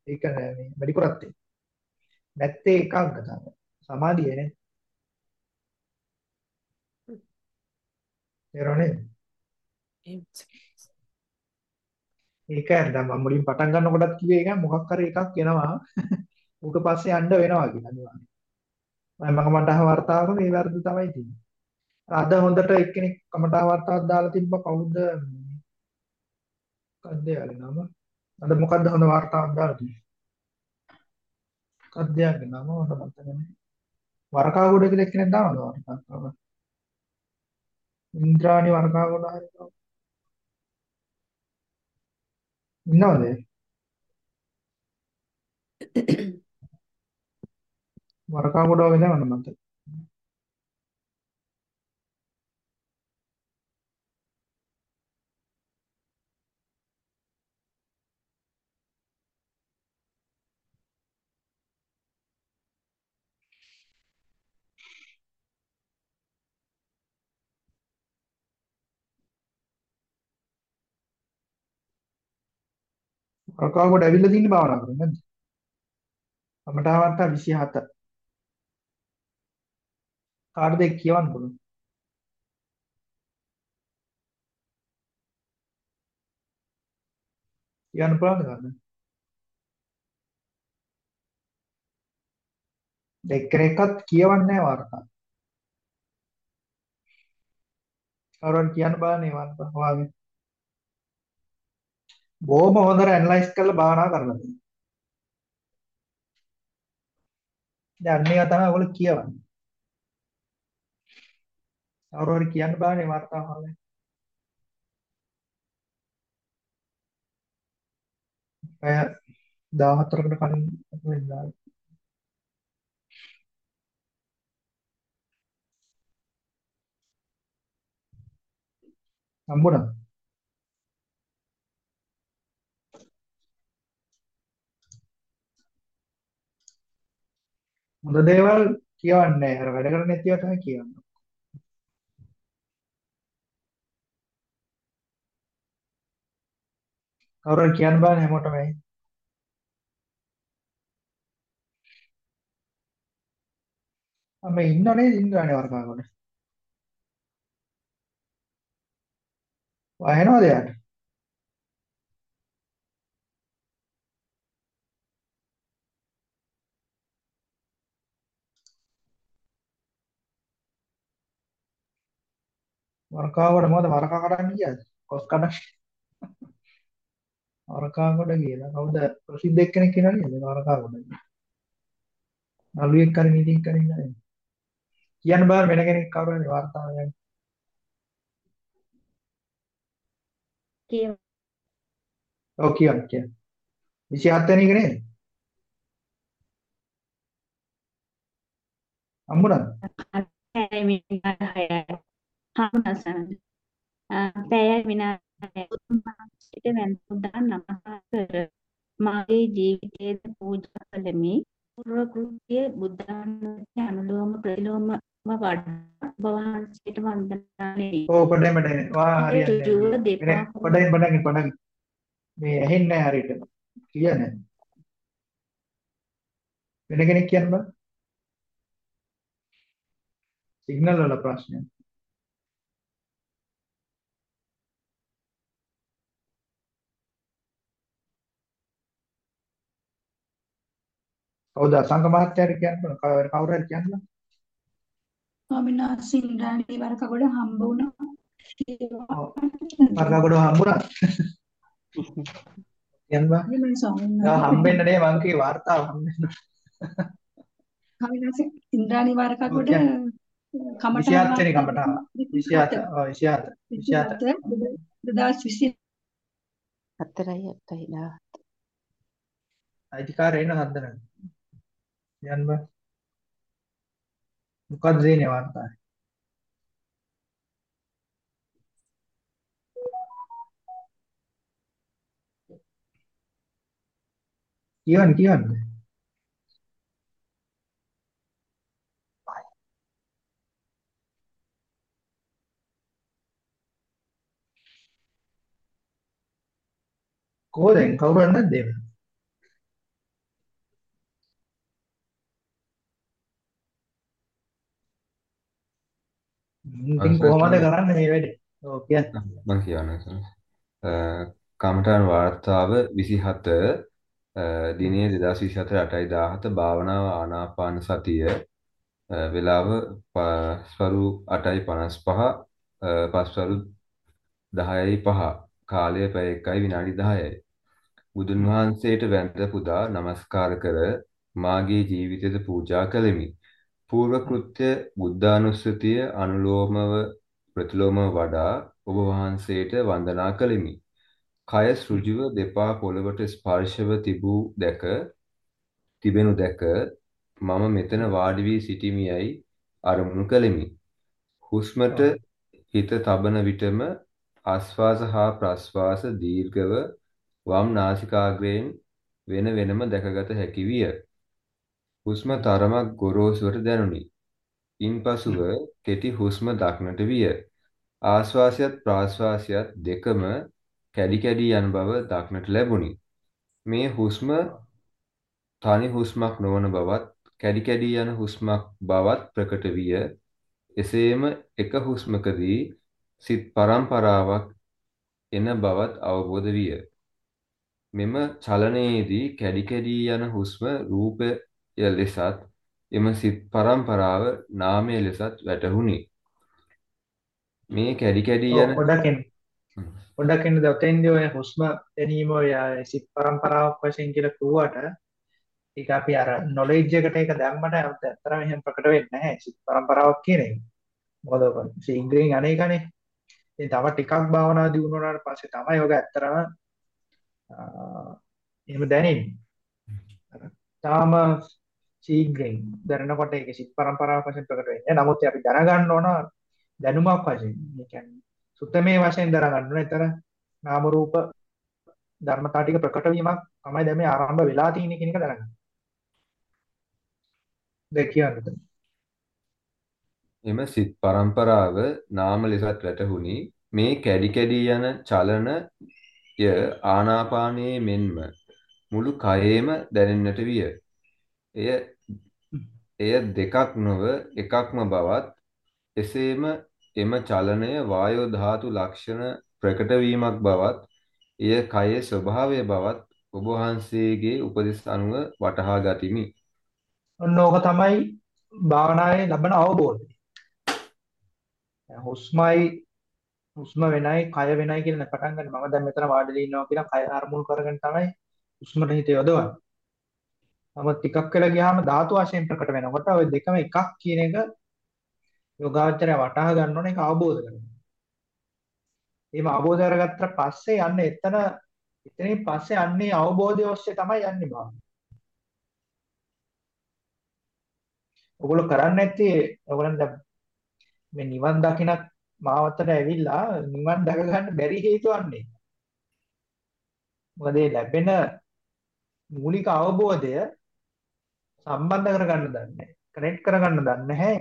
Speaker 1: ඒක මේ වැඩිපුරක් තියෙනවා. නැත්තේ ඒකාග්‍රතාවය. සමාධිය නේ. තේරුණේ? ඒක දැන් මම මුලින් පටන් ගන්නකොටත් කිව්වේ ඒක මොකක් හරි එකක් එනවා. ඌට පස්සේ යන්න වෙනවා කියලා අනිවාර්යයෙන්. මම කමටහ වර්තාවක මේ වැරද්ද තමයි තියෙන්නේ. අද හොඳට එක්කෙනෙක් කමටහ වර්තාවක් දාලා තිබ්බ කවුද මොකක්ද යාලේ නම? අද මොකද්ද හොඳ වර්තාවක් දාලා තියෙන්නේ? යාගේ නම හොඳ මතක නැහැ. වරකාගොඩ කියලා එක්කෙනෙක් දානවද වර්තාවක්? ඉන්ද්‍රාණි වරකාගොඩ හරි ඉන්නවද? වරකාගොඩ වගේ දාන්න මතක. වරකාගොඩ ඇවිල්ලා තින්නේ භාවනා කරන්නේ නැද්ද? කමටහවත්ත 27. කාටද ඒක කියවන්න පුළුවන්? කියන්න පුළුවන්ද ගන්න? එක්කෙනෙක්වත් කියවන්නේ නැහැ වාර්තා. කවුරුන් කියන්න බලන්නේ වාර්තා වාගේ. බොහොම හොඳට ඇනලයිස් කරලා භාවනා කරලා තියෙනවා. දැන් මේවා තමයි ඔයගොල්ලෝ කියවන්නේ. කවුරු හරි කියන්න බලන්නේ වාර්තා වාගේ. අය 14කට කලින් වෙලා හම්බුණා. හොඳ දේවල් කියවන්නේ නැහැ. අර වැඩ කරන්නේ නැතිව තමයි කියවන්නේ. කවුරු හරි කියන්න බලන්නේ හැමෝටම ඇයි? මම ඉන්නව නේද ඉන්ද්‍රාණි වර්කාගොඩ. වහනවද යාට? වරකාගොඩ මොකද වරකා කඩන්න ගියාද? කොස් කඩන්න. වරකාගොඩ කියලා කවුද ප්‍රසිද්ධ එක්කෙනෙක් කියනවා නේද වරකාගොඩ. නළුවෙක් හරි මීටින් කරගෙන ඉන්නවා නේද? කියන්න බෑ වෙන කෙනෙක් කවුරු හරි වාර්තාව යන්නේ.
Speaker 3: කියව
Speaker 1: ඔව් කියන්න කියන්න. 27 වෙනි එක නේද? හම්බුණාද?
Speaker 3: පැය විනාඩි 6යි. හම්බුණා සමහර. පැය උතුම්හන්සේට වැඳපුදා නමස්කාර කර මාගේ ජීවිතයේද පූජා කළෙමි. పూర్ව කෘත්‍ය බුද්ධානුස්සතිය අනුලෝම ප්‍රතිලෝම වඩා වහන්සේට වන්දනා වෙමි.
Speaker 1: ඕ පොඩ්ඩයි මට වා නැහැ.
Speaker 3: දෙපා
Speaker 1: වෙන පොඩ්ඩයි පොඩ්ඩයි පොඩ්ඩයි මේ ඇහෙන්නේ නැහැ හරියට. කියන්නේ වෙන කෙනෙක් කියන්න බෑ. සිග්නල් වල ප්‍රශ්නයක්. කවුද? සංඝ මහත්තයාට කියන්න පුළුවන් කවුරු හරි කියන්න පුළුවන්
Speaker 4: ස්වාමීන් වහන්සේ ඉන්ද්‍රාණී වරකගොඩ හම්බ වුණා.
Speaker 1: වරකගොඩ හම්බුණා කියන්නවා
Speaker 4: මම ස්වාමීන් වහන්සේ.
Speaker 1: හම්බෙන්න නේ මං කී වார்த்தාව හම්බෙන්න.
Speaker 4: කවිනාසේ ඉන්ද්‍රාණී වරකගොඩ කමටහන්
Speaker 1: 27 වෙනි කමටහන් 27 ඔව් 27 27
Speaker 4: 2024
Speaker 5: 4යි 8යි 17
Speaker 1: අයිතිකාරය එන හන්දනනේ යන්න බෑ. මොකක්ද දෙන්නේ වර්තාවේ? කියවන්න කියවන්න. කොහෙන්ද කවුරුන්ද දෙන්නේ? ඉතින් කොහොමද කරන්නේ මේ වැඩේ? ඔව් කියන්න.
Speaker 6: මම කියන්නම් කමඨාන් වාර්තාව 27 අ, දිනය 2024 8:17 භාවනාව ආනාපාන සතිය වේලාව පස්වරු 8:55 අ, පස්වරු 10:05 කාලය පැය 1යි විනාඩි 10යි බුදුන් වහන්සේට වැඳ පුදා නමස්කාර කර මාගේ ජීවිතයට පූජා කළෙමි. పూర్ව කෘත්‍ය බුද්ධානුස්සතිය අනුලෝමව ප්‍රතිලෝමව වඩා ඔබ වහන්සේට වන්දනා කළෙමි. කය සෘජුව දෙපා පොළවට ස්පර්ශව තිබූ දැක තිබෙනු දැක මම මෙතන වාඩි වී සිටිමියයි අරමුණු කළෙමි. හුස්මට
Speaker 1: ඔව්.
Speaker 6: හිත තබන විටම ආශ්වාස හා ප්‍රශ්වාස දීර්ඝව වම් නාසිකාග්‍රයෙන් වෙන වෙනම දැකගත හැකි විය. හුස්ම තරමක් ගොරෝසුවට දැනුනි. ඉන්පසුව කෙටි හුස්ම දක්නට විය. ආශ්වාසයත් ප්‍රාශ්වාසයත් දෙකම කැඩි කැඩි යන බව දක්නට ලැබුණි. මේ හුස්ම තනි හුස්මක් නොවන බවත් කැඩි කැඩි යන හුස්මක් බවත් ප්‍රකට විය. එසේම එක හුස්මකදී සිත් පරම්පරාවක් එන බවත් අවබෝධ විය. මෙම චලනයේදී කැඩි කැඩි යන හුස්ම රූපය ලෙසත් එම සිත් පරම්පරාව නාමය ලෙසත් වැටහුණි. මේ කැඩි කැඩි යන
Speaker 1: පොඩ්ඩක් එන්න. පොඩ්ඩක් එන්න දැන් ඔය හුස්ම ගැනීම ඔය සිත් පරම්පරාවක් වශයෙන් කියලා කිව්වට ඒක අපි අර නොලෙජ් එකට ඒක දැම්මට ඇත්තටම එහෙම ප්‍රකට වෙන්නේ නැහැ සිත් පරම්පරාවක් කියන එක. මොකද ඔක ශීඝ්‍රයෙන් අනේකනේ. ඉතින් තව ටිකක් භාවනා දියුණු වුණාට පස්සේ තමයි ඔක ඇත්තටම එහෙම දැනෙන්නේ. තාම ශීඝ්‍රයෙන් දැනනකොට ඒක සිත් පරම්පරාවක් වශයෙන් ප්‍රකට වෙන්නේ. නමුත් අපි දැනගන්න ඕන දැනුමක් වශයෙන්. ඒ කියන්නේ සුත්තමේ වශයෙන් දැනගන්න ඕන. ඒතර නාම රූප ධර්මතා ටික ප්‍රකට වීමක් තමයි දැන් මේ ආරම්භ වෙලා තියෙන්නේ කියන එක දැනගන්න. දෙක කියන්නේ.
Speaker 6: එම සිත් පරම්පරාව නාම ලෙසත් වැටහුණි. මේ කැඩි කැඩි යන චලනය ආනාපානයේ මෙන්ම මුළු කයේම දැනෙන්නට විය. එය එය දෙකක් නොව එකක්ම බවත් එසේම එම චලනය වායෝ ධාතු ලක්ෂණ ප්‍රකට වීමක් බවත් එය කයේ ස්වභාවය බවත් ඔබ වහන්සේගේ උපදෙස් අනුව වටහා ගතිමි.
Speaker 1: ඔන්න ඕක තමයි භාවනාවේ ලබන අවබෝධය. දැන් හුස්මයි හුස්ම වෙනයි කය වෙනයි කියන පටන් ගන්න මම දැන් මෙතන වාඩිලා ඉන්නවා කියලා කය අරමුණු කරගෙන තමයි හුස්මට හිත යොදවන්නේ. නමුත් ටිකක් වෙලා ගියාම ධාතු වශයෙන් ප්‍රකට වෙනකොට ওই දෙකම එකක් කියන එක යෝගාචරය වටහා ගන්න ඕනේ ඒක අවබෝධ කරගන්න. එහෙම අවබෝධ කරගත්තට පස්සේ යන්නේ එතන එතනින් පස්සේ යන්නේ අවබෝධය ඔස්සේ තමයි යන්නේ බා. ඔගොල්ලෝ කරන්නේ නැත්තේ ඔයගොල්ලන් දැන් මේ නිවන් දකින්නත් මාවතට ඇවිල්ලා නිවන් දැක ගන්න බැරි හේතුවන්නේ. මොකද මේ ලැබෙන මූලික අවබෝධය සම්බන්ධ කරගන්න දන්නේ නැහැ. කනෙක්ට් කරගන්න දන්නේ නැහැ.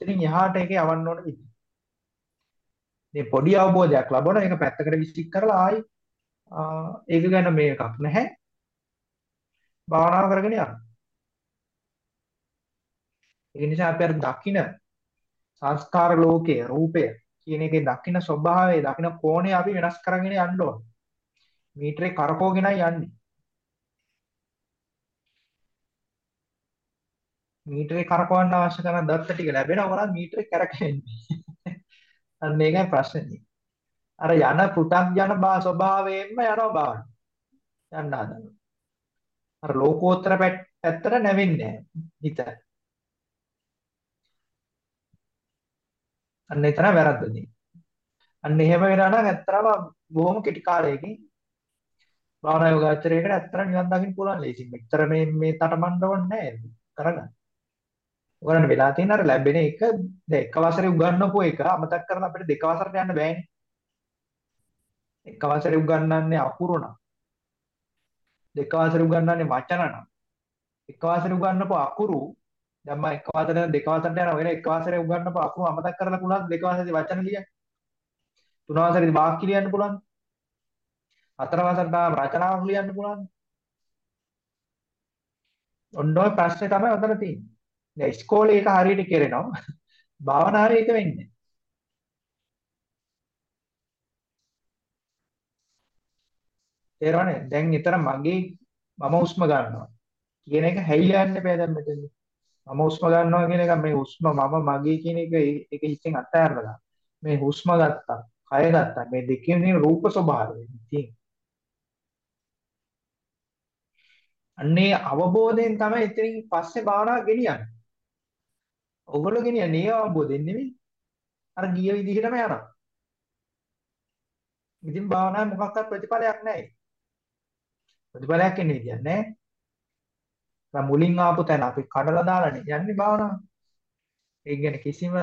Speaker 1: ඉතින් එහාට ඒකේ යවන්න ඕන විදිහ. මේ පොඩි අවබෝධයක් ලැබුණා ඒක පැත්තකට විසික් කරලා ආයි ඒක ගැන මේ එකක් නැහැ. භාවනාව කරගෙන යන්න. ඒ නිසා අපි අර දකින්න සංස්කාර ලෝකයේ රූපය කියන එකේ දකින්න ස්වභාවය දකින්න කෝණය අපි වෙනස් කරගෙන යන්න ඕන. මීටරේ කරකෝගෙනයි යන්නේ. මීටරේ කරකවන්න අවශ්‍ය කරන දත්ත ටික ලැබෙනවා නම් මීටරේ කරකෙන්නේ. අන්න ඒකයි ප්‍රශ්නේ. අර යන පෘථග්ජන බා ස්වභාවයෙන්ම යනවා බාන. යන්න හදනවා. අර ලෝකෝත්තර පැත්තට නැවෙන්නේ හිත. අන්න එතන වැරද්දදී. අන්න එහෙම වෙනවා නම් ඇත්තටම බොහොම කෙටි කාලයකින් භාවනා යෝගාචරයකට ඇත්තටම නිවන් දකින්න පුළුවන් ලේසියෙන්. මෙතර මේ මේ තටමඬ ඕනේ නැහැ කරගන්න. ඔයාලට වෙලා තියෙන අර ලැබෙන එක දැන් එක වසරේ උගන්වපු එක අමතක කරලා අපිට දෙක වසරට යන්න බෑනේ. එක වසරේ උගන්වන්නේ අකුරු නම්. දෙක වසරේ උගන්වන්නේ වචන නම්. එක වසරේ උගන්වපු අකුරු දැන් මම එක වසරේ දෙක වසරට යනවා වෙන එක වසරේ උගන්වපු අකුරු අමතක කරලා පුළුවන් දෙක වසරේ වචන ලියන්න. තුන වසරේ වාක්‍ය ලියන්න පුළුවන්. හතර වසරට රචනාවක් ලියන්න පුළුවන්. ඔන්න ඔය ප්‍රශ්නේ තමයි උතන තියෙන්නේ. දැන් ඉස්කෝලේ ඒක හරියට කරනවා. භාවනාවේ ඒක වෙන්නේ. තේරෙනවනේ දැන් ඊතර මගේ මම හුස්ම ගන්නවා. කියන එක හැයිලා යන්න බෑ දැන් මෙතනදී මම හුස්ම ගන්නවා කියන එක මේ හුස්ම මම මගේ කියන එක ඒක හිතෙන් අත්හැරලා මේ හුස්ම ගත්තා කය ගත්තා මේ දෙකේ රූප ස්වභාවය. ඉතින් අන්නේ අවබෝධයෙන් තමයි එතනින් පස්සේ භාවනාව ගෙනියන්නේ. ඔයගොල්ලෝ ගෙනියන්නේ ඒ අවබෝධයෙන් නෙමෙයි. අර ගිය විදිහටම යනවා. ඉතින් භාවනාවේ මොකක්වත් ප්‍රතිඵලයක් නැහැ. ප්‍රතිඵලයක් එන්නේ කියන්නේ නැහැ. මුලින් ආපු තැන අපි කඩලා දාලානේ යන්නේ භාවනාව. ඒ කියන්නේ කිසිම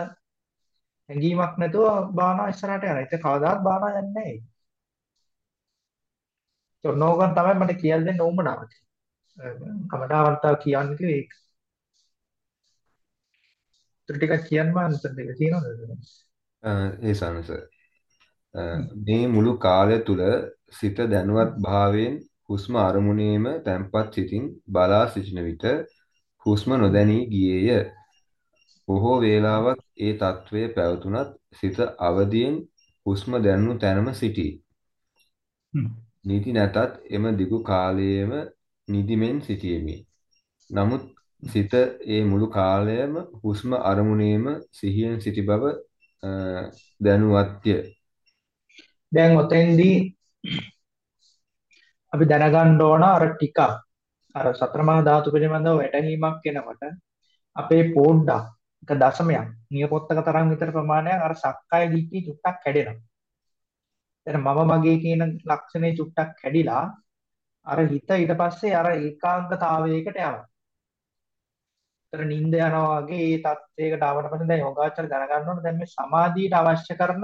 Speaker 1: හැඟීමක් නැතුව භාවනාව ඉස්සරහට යනවා. ඒක කවදාවත් භාවනාව යන්නේ නැහැ. ඒක නෝගන් තමයි මට කියලා දෙන්න ඕමනාව. කමඩාවන්තාව කියන්නේ ඒක. ටිකක් කියන්න ආන්සර් දෙක තියෙනවද?
Speaker 6: ඒ සනස මේ මුළු කාලය තුල සිත දැනුවත් භාවයෙන් හුස්ම අරමුණේම තැම්පත් සිතින් බලා සිටින විට හුස්ම නොදැනී ගියේය. බොහෝ වේලාවක් ඒ తත්වය පැවතුනත් සිත අවදියෙන් හුස්ම දැනුණු තැනම සිටී. නිදි නැතත් එම දිගු කාලයේම නිදිමෙන් සිටියෙමි. නමුත් සිත ඒ මුළු කාලයම හුස්ම අරමුණේම සිහියෙන් සිටි බව දැනුවත්ය.
Speaker 1: දැන් ඔතෙන්දී අපි දැනගන්න ඕන අර ටික අර සතර මහා ධාතු පිළිබඳව වැටහීමක් එනකොට අපේ පොඩ්ඩක් එක දශමයක් නියපොත්තක තරම් විතර ප්‍රමාණයක් අර සක්කාය දිට්ඨිය චුට්ටක් කැඩෙනවා. එතන මම මගේ කියන ලක්ෂණේ චුට්ටක් කැඩිලා අර හිත ඊට පස්සේ අර ඒකාග්‍රතාවයකට යනවා. උතර නිින්ද යනවා වගේ ඒ තත්ත්වයකට ආවට පස්සේ දැන් යෝගාචර දැනගන්න ඕනේ දැන් මේ සමාධියට අවශ්‍ය කරන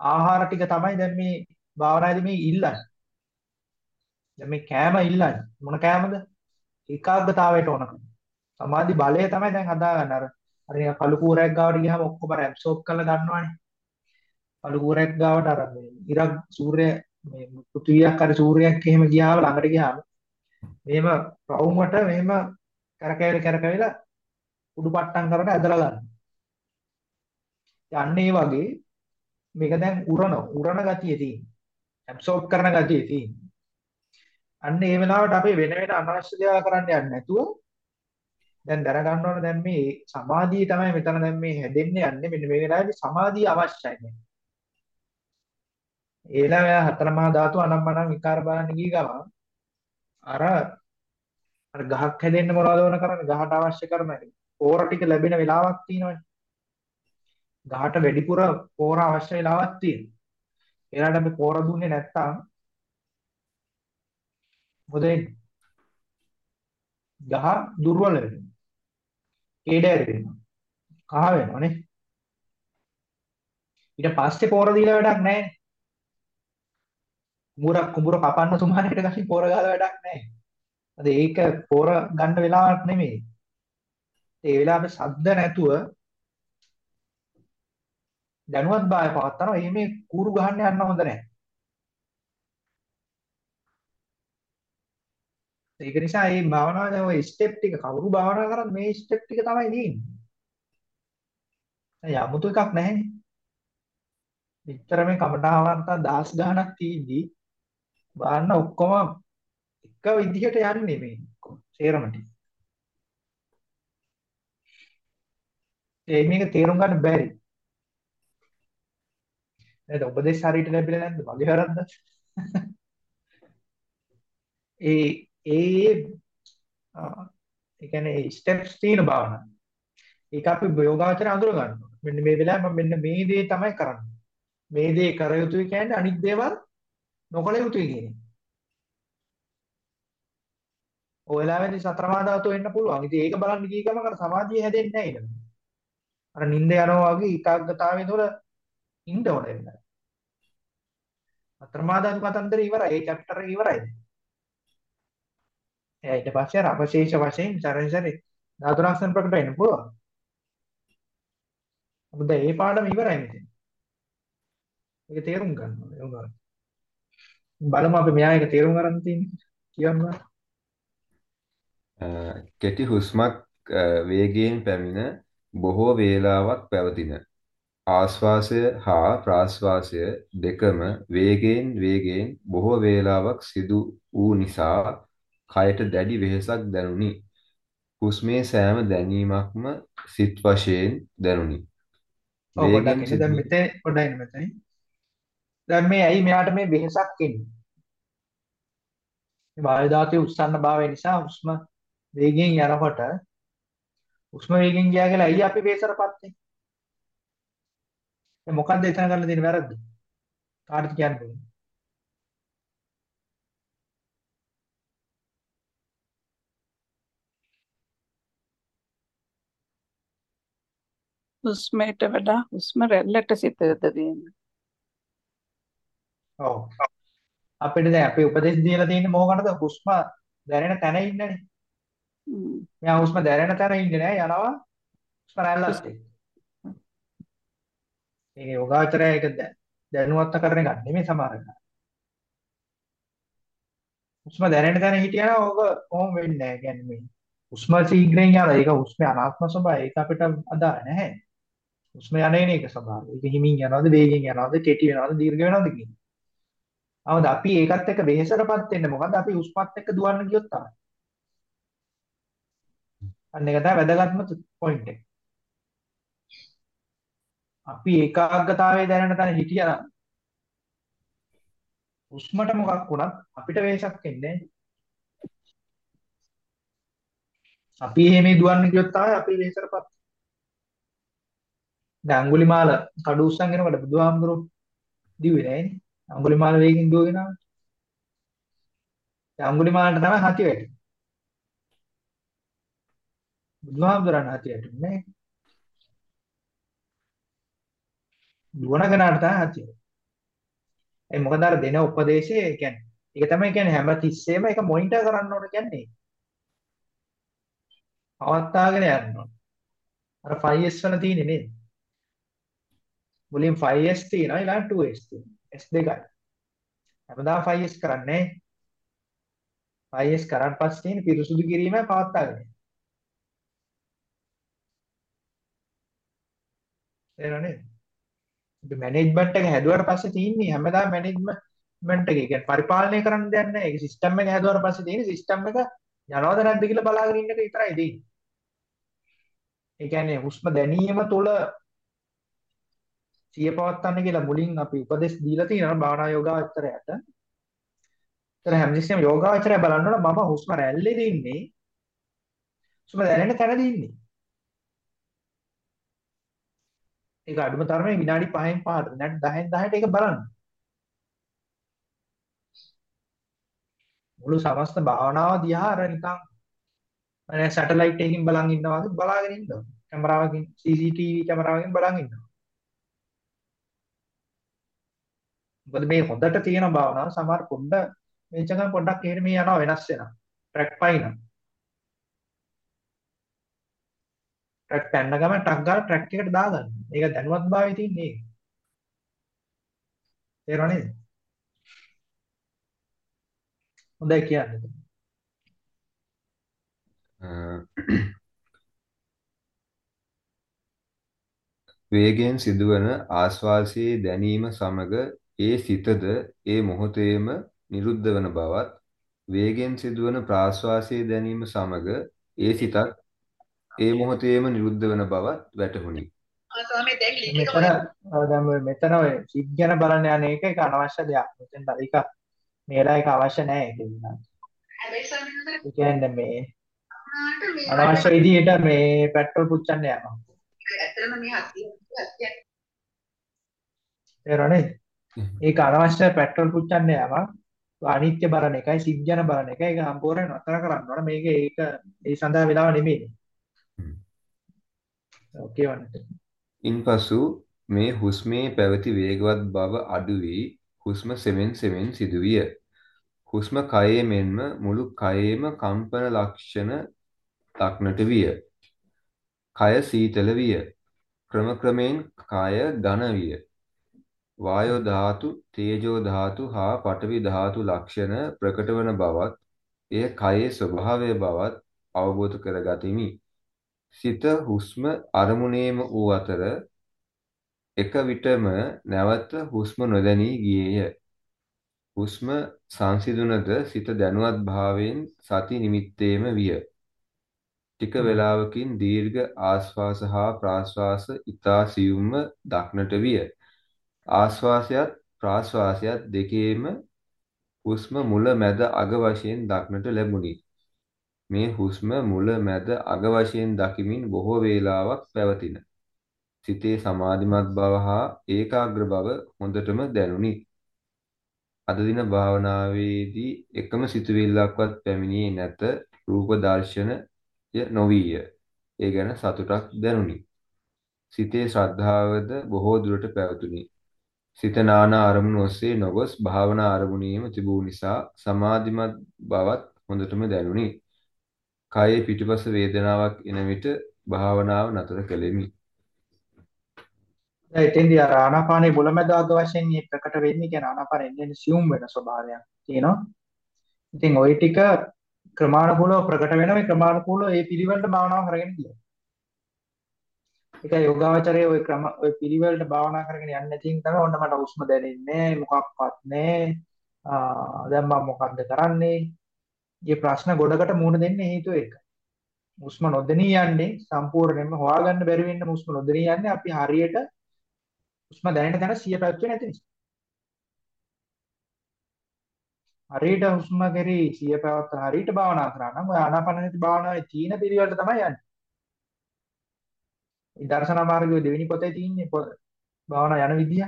Speaker 1: ආහාර ටික තමයි දැන් මේ භාවනාදී මේ ඉල්ලන්නේ. දැන් මේ කෑම ඉල්ලන්නේ මොන කෑමද? ඒකාග්‍රතාවයට ඕන. සමාධි බලය තමයි දැන් හදාගන්න අර අර නිකන් කළු කූරයක් ගාවට ගියාම ඔක්කොම ඇබ්සෝබ් කරලා ගන්නවානේ. කළු කූරයක් ගාවට අර මේ ඉරක් සූර්ය මේ පෘථිවියක් හරි සූර්යයක් එහෙම ගියාම ළඟට ගියාම මෙහෙම රවුමට මෙහෙම කරකැවිලා කරකැවිලා උඩු පට්ටම් කරලා ඇදලා ගන්න. යන්නේ ඒ වගේ මේක දැන් උරන උරන ගතිය තියෙන. ඇබ්සෝබ් කරන ගතිය තියෙන. අන්න ඒ වෙලාවට අපි වෙන වෙන අනවශ්‍ය දේවල් කරන්න යන්නේ නැතුව දැන් දැනගන්න ඕන දැන් මේ සමාධිය තමයි මෙතන දැන් මේ හැදෙන්නේ යන්නේ මෙන්න මේ වෙලාවේදී සමාධිය අවශ්‍යයි නේ. ඒලා හතර මහා ධාතු අනම්මනම් විකාර බලන්න ගිය ගමන් අර අර ගහක් හැදෙන්න මොනවද වුණ කරන්නේ? ගහට අවශ්‍ය කරන පෝර ටික ලැබෙන වෙලාවක් තියෙනවනේ. ගහට වැඩිපුර පෝර අවශ්‍ය වෙලාවක් තියෙනවා. ඒලාට අපි පෝර දුන්නේ නැත්තම් මොකද ගහ දුර්වල වෙනවා. කේඩෑරි වෙනවා කහ වෙනවා නේ. ඊට පස්සේ පෝර දීලා වැඩක් නැහැ. කුඹුර කුඹුර කපන්න සුමානකට කලින් පෝර ගාලා වැඩක් නැහැ. ඒක පොර ගන්න වෙලාවක් නෙමෙයි. ඒ වෙලාවේ ශබ්ද නැතුව දැනුවත් භාවය පවත්නවා. එහෙම කూరు ගහන්න යන්න හොඳ නැහැ. ඒක නිසා මේ භාවනාවේ ඔය ස්ටෙප් ටික කවුරු භාවනා කරත් මේ ස්ටෙප් ටික තමයි තියෙන්නේ. යමුතු එකක් නැහැ. විතර මේ කමඨාවන්ත 10 ගණනක් තියෙද්දි බලන්න ඔක්කොම එක විදිහට යන්නේ මේ සේරම ටික. ඒ මේක තේරුම් ගන්න බැරි. නේද? උපදේශ හරියට ලැබිලා නැද්ද? මගේ වැරද්දද? ඒ ඒ ඒ කියන්නේ ස්ටෙප්ස් තියෙන භාවනාව. ඒක අපි යෝගාචරය අඳුර ගන්නවා. මෙන්න මේ වෙලාවේ මම මෙන්න මේ දේ තමයි කරන්නේ. මේ දේ කර යුතුයි කියන්නේ අනිත් දේවල් නොකළ යුතුයි කියන එක. ඔය වෙලාවේදී සතරමා ධාතු වෙන්න පුළුවන්. ඉතින් ඒක බලන්න ගිය ගමන් අර සමාධිය හැදෙන්නේ නැහැ ඊට. අර නිින්ද යනවා වගේ ඒකාග්‍රතාවයේ තුළ ඉන්න ඕනේ වෙනවා. සතරමා ධාතු කතන්දර ඉවරයි. ඒ චැප්ටර් එක ඉවරයි. එයා ඊට පස්සේ අර අවශේෂ වශයෙන් සරණ සරේ ධාතු ලක්ෂණ ප්‍රකට වෙන්න පුළුවන්. මොකද ඒ පාඩම ඉවරයි මෙතන. ඒක තේරුම් ගන්න ඕනේ. උගා. බලමු අපි මෙයා එක තේරුම් ගන්න තියෙන්නේ. කියන්න.
Speaker 6: කෙටි හුස්මක් වේගයෙන් පැමිණ බොහෝ වේලාවක් පැවතින ආශ්වාසය හා ප්‍රාශ්වාසය දෙකම වේගයෙන් වේගයෙන් බොහෝ වේලාවක් සිදු වූ නිසා කයට දැඩි වෙහෙසක් දැනුනි. හුස්මේ සෑම දැනීමක්ම සිත් වශයෙන් දැනුනි.
Speaker 1: ඔව් පොඩ්ඩක් ඉන්න දැන් මෙතේ පොඩ්ඩක් ඉන්න මෙතන. දැන් මේ ඇයි මෙයාට මේ වෙහෙසක් එන්නේ? මේ වායු ධාතුවේ උස්සන්න භාවය නිසා හුස්ම වේගයෙන් යනකොට හුස්ම වේගයෙන් ගියා කියලා ඇයි අපි වෙහෙසටපත් වෙන්නේ? දැන් මොකද්ද එතන කරන්න තියෙන වැරද්ද? කාටද කියන්නේ?
Speaker 7: හුස්මට වඩා හුස්ම රැල්ලට සිත යොදවීම.
Speaker 1: ඔව්. අපිට දැන් අපි උපදෙස් දීලා තියෙන්නේ මොකකටද? හුස්ම දැනෙන තැන ඉන්නනේ.
Speaker 7: හ්ම්.
Speaker 1: මෙයා හුස්ම දැනෙන තැන ඉන්නේ නෑ යනවා හුස්ම රැල්ලත් එක්ක. මේ යෝගාචරය ඒක දැනුවත් කරන එක නෙමෙයි සමහර වෙලාවට. හුස්ම දැනෙන තැන හිටියනම් ඕක කොහොම වෙන්නේ නැහැ. කියන්නේ මේ හුස්ම ශීඝ්‍රයෙන් යනවා. ඒක හුස්මේ අනාත්ම ස්වභාවය. ඒක අපිට අදාළ නැහැ. හුස්ම යන්නේ එක ස්වභාවය. ඒක හිමින් යනවද, වේගෙන් යනවද, කෙටි වෙනවද, දීර්ඝ වෙනවද කියන්නේ. අවද අපි ඒකත් එක්ක වෙහෙසටපත් වෙන්නේ මොකද? අපි හුස්මත් එක්ක දුවන්න ගියොත් තමයි. අන්න ඒක තමයි වැදගත්ම පොයින්ට් එක. අපි ඒකාග්‍රතාවයේ දැනෙන තැන හිටියා නම් හුස්මට මොකක් වුණත් අපිට වෙහෙසක් එන්නේ අපි එහෙම දුවන්න ගියොත් තමයි අපි වෙහෙසටපත් දැන් අඟුලිමාල කඩු උස්සන් එනකොට බුදුහාමුදුරුවෝ දිව්වේ නෑනේ අඟුලිමාල වේගින් දුවගෙන ආවා. දැන් අඟුලිමාලට තමයි හති වැටෙන්නේ. බුදුහාමුදුරන් හති වැටුනේ නෑ. දුවන කෙනාට තමයි හති ඒ මොකද අර දෙන උපදේශය කියන්නේ ඒක තමයි කියන්නේ හැම තිස්සෙම ඒක මොනිටර් කරන්න ඕන කියන්නේ. පවත්වාගෙන යන්න ඕන. අර 5S වල තියෙන්නේ නේද? මුලින් 5S තියෙනවා ඊළඟ 2S තියෙනවා. S දෙකයි. හැමදාම 5S කරන්නේ 5S කරන් පස්සේ තියෙන පිරිසුදු කිරීමයි පවත්වාගෙන යන්නේ තේරෙනවද අපි මැනේජ්මන්ට් එක හැදුවට පස්සේ තියෙන්නේ හැමදාම මැනේජ්මන්ට් එක කියන්නේ පරිපාලනය කරන්න දෙයක් නැහැ. ඒක සිස්ටම් එක හැදුවට පස්සේ තියෙන සිස්ටම් එක යනවද නැද්ද කියලා බලාගෙන ඉන්න එක විතරයි දෙන්නේ. ඒ කියන්නේ හුස්ම දැනීම තුළ සිය පවත්වන්න කියලා මුලින් අපි උපදෙස් දීලා තියෙනවා භාවනා යෝගාචරයට. ඒතර හැමතිස්සෙම යෝගාචරය බලන්න ඕන මම හුස්ම රැල්ලේ ඉන්නේ. හුස්ම දැනෙන තැනදී ඉන්නේ. ඒක අඩුම තරමේ විනාඩි 5න් 5ට විනාඩි 10න් 10ට ඒක බලන්න. මුළු සමස්ත භාවනාව දිහා අර නිකන් මම සැටලයිට් එකකින් බලන් ඉන්නවා වගේ බලාගෙන ඉන්නවා. කැමරාවකින් CCTV කැමරාවකින් බලන් ඉන්නවා. මොකද මේ හොඳට තියෙන භාවනාව සමහර පොඩ්ඩ මේච ගමන් පොඩ්ඩක් එහෙම මේ යනවා වෙනස් වෙනවා. ට්‍රැක් පයින්. ට්‍රැක් පැන්න ගමන් ටක් ගාලා ට්‍රැක් එකට දාගන්න. ඒක දැනුවත් භාවයේ තියෙන්නේ ඒක. තේරුණා නේද? හොඳයි කියන්නේ.
Speaker 6: වේගයෙන් සිදුවන ආශ්වාසයේ දැනීම සමග ඒ සිතද ඒ මොහොතේම නිරුද්ධ වන බවත් වේගයෙන් සිදුවන ප්‍රාශ්වාසයේ දැනීම සමග ඒ සිතත් ඒ මොහොතේම නිරුද්ධ වන බවත් වැටහුණි.
Speaker 1: මෙතන දැන් මෙතන ඔය සිත් ගැන බලන්න යන එක ඒක අනවශ්‍ය දෙයක්. මෙතෙන් ඒක මේලා ඒක අවශ්‍ය නැහැ ඒක විනා. ඒ කියන්නේ මේ අනවශ්‍ය විදිහට මේ පෙට්‍රල් පුච්චන්න යනවා.
Speaker 8: ඇත්තටම මේ හතිය
Speaker 1: නේද? ඒක අනවශ්‍ය පෙට්‍රල් පුච්චන්න යනවා. අනිත්‍ය බලන එකයි සිත් ගැන බලන එකයි ඒක සම්පූර්ණයෙන් නතර කරන්න ඕන. මේක ඒක ඒ සඳහා වෙලාව නෙමෙයි. ඔකේ වන්නට.
Speaker 6: ඉන්පසු මේ හුස්මේ පැවති වේගවත් බව අඩු වී හුස්ම සෙමෙන් සෙමෙන් සිදුවිය. හුස්ම කයේ මෙන්ම මුළු කයේම කම්පන ලක්ෂණ දක්නට විය. කය සීතල විය. ක්‍රම ක්‍රමයෙන් කය ඝන විය. වායෝ ධාතු, තේජෝ ධාතු හා පඨවි ධාතු ලක්ෂණ ප්‍රකට වන බවත්, එය කයේ ස්වභාවය බවත් අවබෝධ කරගතිමි. සිත හුස්ම අරමුණේම වූ අතර එක විටම නැවත හුස්ම නොදැනී ගියේය. හුස්ම සංසිඳුනද සිත දැනුවත් භාවයෙන් සති නිමිත්තේම විය. ටික වේලාවකින් දීර්ඝ ආශ්වාස හා ප්‍රාශ්වාස ඊතා සියුම්ව දක්නට විය. ආශ්වාසයත් ප්‍රාශ්වාසයත් දෙකේම හුස්ම මුල මැද අග වශයෙන් දක්නට ලැබුණි. මේ හුස්ම මුල මැද අග වශයෙන් දකිමින් බොහෝ වේලාවක් පැවතින. සිතේ සමාධිමත් බව හා ඒකාග්‍ර බව හොඳටම දැනුනි. අද දින භාවනාවේදී එකම සිතුවිල්ලක්වත් පැමිණියේ නැත රූප දර්ශනය නොවිය. ඒ ගැන සතුටක් දැනුනි. සිතේ ශ්‍රද්ධාවද බොහෝ දුරට පැවතුණි. සිත නානා අරමුණු ඔස්සේ නොගොස් භාවනා අරමුණේම තිබූ නිසා සමාධිමත් බවත් හොඳටම දැනුනි. කයේ පිටුපස වේදනාවක් එන විට භාවනාව නතර කෙලෙමි.
Speaker 1: දැන් එතෙන්දී අර ආනාපානේ මුලමදාග වශයෙන් මේ ප්‍රකට වෙන්නේ කියන ආනාපාන එන්නේ සියුම් වෙන ස්වභාවයක් තියෙනවා. ඉතින් ওই ටික ක්‍රමානුකූලව ප්‍රකට වෙන මේ ක්‍රමානුකූලව ඒ පිළිවෙලට භාවනාව කරගෙන ගියා. ඒකයි යෝගාවචරයේ ওই ක්‍රම ওই පිළිවෙලට භාවනා කරගෙන යන්නේ නැති නිසා තමයි ඔන්න මට උස්ම දැනෙන්නේ මොකක්වත් නැහැ. ආ දැන් මම මොකද්ද කරන්නේ? මේ ප්‍රශ්න ගොඩකට මුහුණ දෙන්න හේතුව ඒක. උස්ම නොදෙනී යන්නේ සම්පූර්ණයෙන්ම හොයාගන්න බැරි වෙන්න උස්ම නොදෙනී යන්නේ අපි හරියට උස්ම දැනෙන තැන සිය පැවැත්වෙන්නේ නැති නිසා. හරියට හුස්ම කෙරෙහි සිය පැවැත්ත හරියට භාවනා කරා නම් ඔය ආනාපානසති භාවනාවේ තීන පිළිවෙලට තමයි යන්නේ. විදර්ශනා මාර්ගයේ දෙවෙනි පොතේ තියෙන්නේ භාවනා යන විදිය.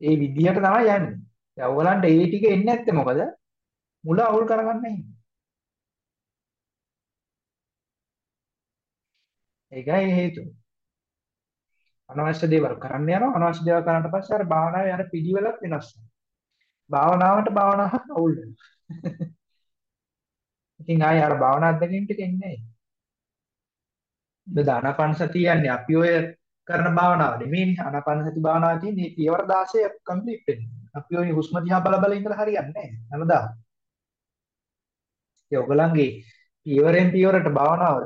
Speaker 1: ඒ විදියට තමයි යන්නේ. දැන් ඔයගලන්ට ඒ ටික එන්නේ නැත්තේ මොකද? මුල අවුල් කරගන්න හින්දා. ඒකයි හේතුව. අනවශ්‍ය දේවල් කරන්න යනවා අනවශ්‍ය දේවල් කරාට පස්සේ අර භාවනාවේ අර පිළිවෙලක් වෙනස් වෙනවා. භාවනාවට භාවනාවක් අවුල් වෙනවා. ඉතින් ආයෙ අර භාවනා අධ්‍යක්ෂින් ටික එන්නේ නැහැ. දානාපාන සතිය යන්නේ අපි ඔය කරන භාවනාව නෙමෙයිනේ ආනාපාන සති භාවනාව තියෙන්නේ පියවර 16 කම්ප්ලීට් වෙන්නේ. අපි ඔය හුස්ම දිහා බල බල ඉඳලා හරියන්නේ නැහැ. හැමදාම. ඒ ඔයගලන්ගේ පියවරෙන් පියවරට භාවනාව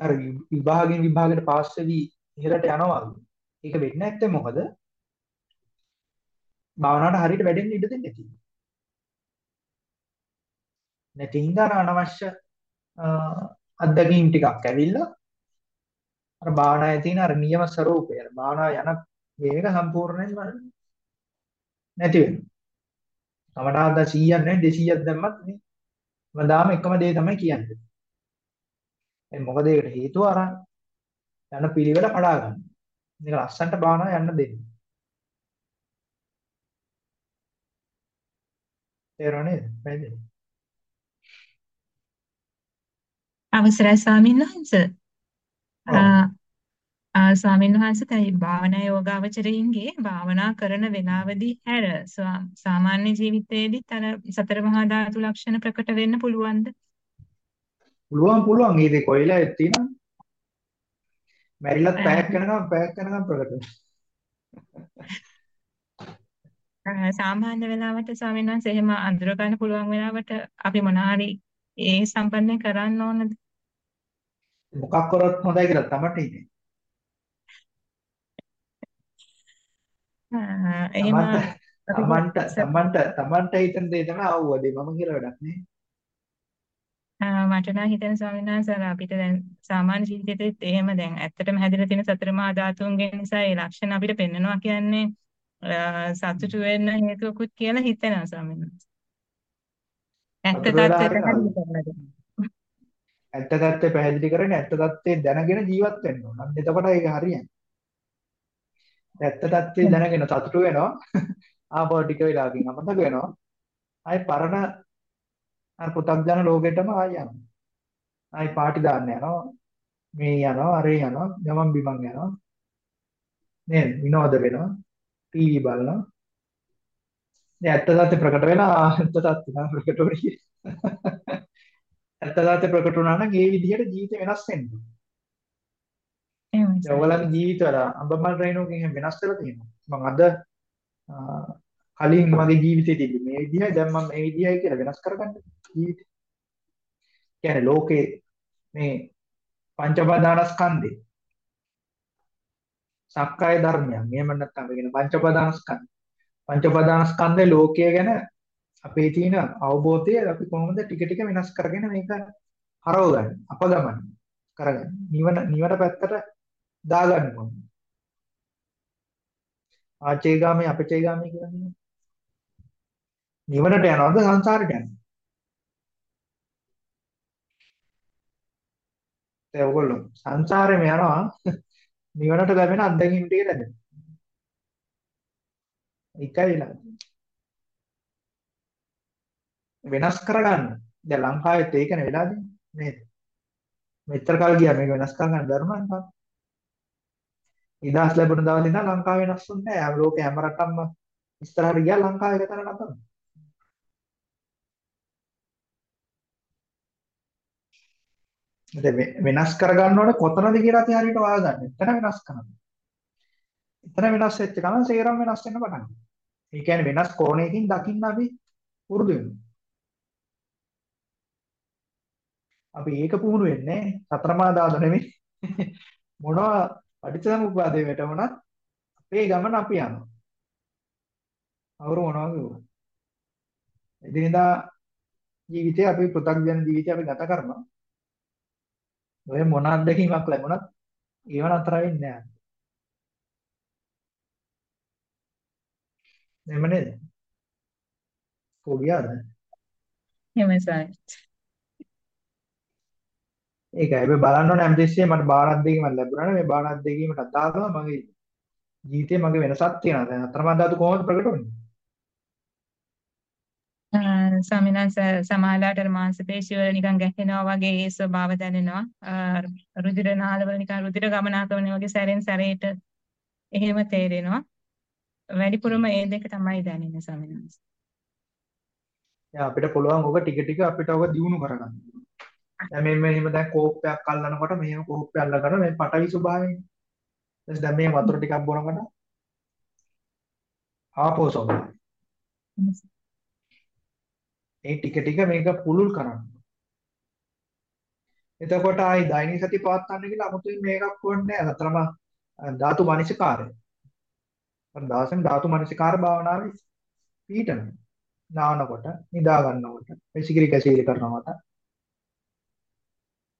Speaker 1: අර විභාගයෙන් විභාගයට පාස් වෙවි ඉහළට යනවා. ඒක වෙන්නේ නැත්තේ මොකද? භාවනාවට හරියට වැඩෙන්න ඉඩ දෙන්නේ නැති. නැති හින්දා අනවශ්‍ය අත්දැකීම් ටිකක් ඇවිල්ලා අර භාවනාවේ තියෙන අර නියම ස්වરૂපය අර භාවනාව යන වේග සම්පූර්ණයෙන්ම නැති වෙනවා. කමඨාද 100ක් නැහැ 200ක් දැම්මත් නේ. මදාම එකම දේ තමයි කියන්නේ. ඒ මොකද ඒකට හේතුව අරන් යන පිළිවෙල කඩා ගන්න. මේක ලස්සන්ට භාවනාව යන්න දෙන්න. තේරුණා නේද?
Speaker 9: අවසරයි ස්වාමීන් වහන්ස. ස්වාමීන් වහන්සේ තයි භාවනා යෝගාවචරයින්ගේ භාවනා කරන වෙලාවදී හැර සාමාන්‍ය ජීවිතයේදීත් අර සතර මහා ධාතු ලක්ෂණ ප්‍රකට වෙන්න පුළුවන්ද?
Speaker 1: පුළුවන් පුළුවන් දෙක කොයිලා තියෙනවා. මැරිලත් පැයක් යනකම් පැයක් යනකම් ප්‍රකට
Speaker 9: සාමාන්‍ය වෙලාවට ස්වාමීන් වහන්සේ එහෙම අඳුර ගන්න පුළුවන් වෙලාවට අපි මොනාරි ඒ සම්බන්ධයෙන් කරන්න ඕනද?
Speaker 1: මොකක් කරොත් හොඳයි කියලා තමයි ඉන්නේ.
Speaker 9: එහෙම
Speaker 1: තමන්ට තමන්ට තමන්ට හිතන දේ තමයි ආවෝදේ මම කියලා වැඩක් නේ.
Speaker 9: මට නම් හිතෙන ස්වාමීන් වහන්සේ අපිට දැන් සාමාන්‍ය ජීවිතේත් එහෙම දැන් ඇත්තටම හැදිලා තියෙන සතර මහා ධාතුන්ගේ නිසා ඒ ලක්ෂණ අපිට පෙන්වනවා කියන්නේ සතුටු වෙන්න හේතුවකුත් කියලා හිතෙනවා ස්වාමීන් වහන්සේ. ඇත්ත தත්ත්වයට
Speaker 1: ඇත්ත தත්ත්වය පැහැදිලි කරන්නේ ඇත්ත தත්ත්වය දැනගෙන ජීවත් වෙන්න ඕන. එතකොට ඒක හරියන්නේ. ඇත්ත தත්ත්වය දැනගෙන සතුටු වෙනවා. ආපහු ටික වෙලාවකින් අමතක වෙනවා. ආයි පරණ අර පුතග්ජන ලෝකෙටම ආයි යනවා. ආයි පාටි දාන්න යනවා. මේ යනවා, අරේ යනවා, ගමන් බිමන් යනවා. නේද? විනෝද වෙනවා. ටීවී බලනවා. දැන් ඇත්ත தත්ත්වය ප්‍රකට වෙනවා. ඇත්ත தත්ත්වය නම් ප්‍රකට වෙන්නේ. ඇත්ත தත්ත්වය ප්‍රකට වුණා නම් ඒ විදිහට ජීවිත වෙනස් වෙනවා. ඕන.
Speaker 9: එහෙමයි
Speaker 1: දැන් ඔයගලගේ ජීවිතවල අඹමල් රයිනෝගෙන් එහෙම වෙනස් වෙලා තියෙනවා. මම අද ආ, කලින් මගේ ජීවිතේ තිබ්බ මේ විදිහයි දැන් මම මේ විදිහයි කියලා වෙනස් කරගන්න ජීවිතේ. කියන්නේ ලෝකේ මේ පංචපාදානස්කන්ධේ සක්කාය ධර්මයන්. එහෙම නැත්නම් කියන පංචපාදානස්කන්ධ. පංචපාදානස්කන්ධේ ලෝකය ගැන අපේ තියෙන අවබෝධය අපි කොහොමද ටික ටික වෙනස් කරගෙන මේක හරවගන්නේ අපගමන කරගන්න. නිවන නිවන පැත්තට දාගන්න ඕනේ. ආචේගාමී අපචේගාමී කියලා කියන්නේ. නිවනට යනවද සංසාරට යනවද? ඒ ඔයගොල්ලෝ සංසාරෙම යනවා නිවනට ලැබෙන අත්දැකීම් ටික ලැබෙන. එකයි වෙලා වෙනස් කරගන්න. දැන් ලංකාවෙත් ඒකනේ වෙලා තියෙන්නේ නේද? මෙච්චර කල් ගියා මේක වෙනස් කරගන්න බැරුණා නේද? නිදහස් ලැබුණ දවස් ඉඳන් ලංකාව වෙනස් වුණේ නැහැ. ලෝකේ හැම රටක්ම ඉස්සරහට ගියා ලංකාව එක තැන නතර. දැන් වෙනස් කරගන්න ඕනේ කොතනද කියලා අපි හරියට හොයාගන්න. එතන වෙනස් කරන්න. එතන වෙනස් වෙච්ච ගමන් සේරම වෙනස් වෙන්න පටන් ගන්නවා. ඒ කියන්නේ වෙනස් කෝණයකින් දකින්න අපි පුරුදු වෙනවා. අපි ඒක පුහුණු වෙන්නේ සතරමා දාද නෙමෙයි. මොනවා පටිච්චසමුප්පාදේ වැටුණත් අපේ ගමන අපි යනවා. අවුරු මොනවා කිව්වද? එදිනදා ජීවිතේ අපි පෘථග්ජන ජීවිතය අපි ගත කරනවා. ඔය මොන අත්දැකීමක් ලැබුණත් ඒව නතර වෙන්නේ නැහැ. නෙමෙ නේද? කොහොගියාද?
Speaker 9: එහෙමයි ස්වාමීන්
Speaker 1: ඒකයි අපි බලන්න ඕනේ හැමතිස්සෙම මට බාහන අත්දැකීමක් ලැබුණා නේ මේ බාහන අත්දැකීමට අදාළව මගේ ජීවිතේ මගේ වෙනසක් තියෙනවා. දැන් අතරමං ධාතු කොහොමද ප්‍රකට වෙන්නේ?
Speaker 9: ස්වාමීන් වහන්සේ සමාලාට මාංශ පේශි වල නිකන් ගැහෙනවා වගේ ඒ ස්වභාව දැනෙනවා. රුධිර නාලවල නිකන් රුධිර ගමනාගමන වගේ සැරෙන් සැරේට එහෙම තේරෙනවා. වැඩිපුරම ඒ දෙක තමයි දැනෙන්නේ.
Speaker 1: දැන් අපිට පුළුවන් ඔක ටික ටික අපිට ඔක දියුණු කරගන්න. දැන් මේ මෙහෙම දැන් කෝප්පයක් අල්ලනකොට මෙහෙම කෝප්පය අල්ලගෙන මේ පටවි ස්වභාවයෙන්. ඊට දැන් මේ වතුර ටිකක් බොනකොට ආපෝ ස්වභාවය. ඒ ටික ටික මේක පුළුල් කරන්න. එතකොට ආයි දෛනික සති පවත්වන්න කියලා 아무තුන් මේකක් ඕනේ නැහැ. අතරම ධාතු මනසිකාරය. අර දාසෙන් ධාතු මනසිකාර භාවනාවේ පීඨන. නානකොට, නිදා ගන්නකොට, විසිකිරි කැසිකිරි කරනකොට.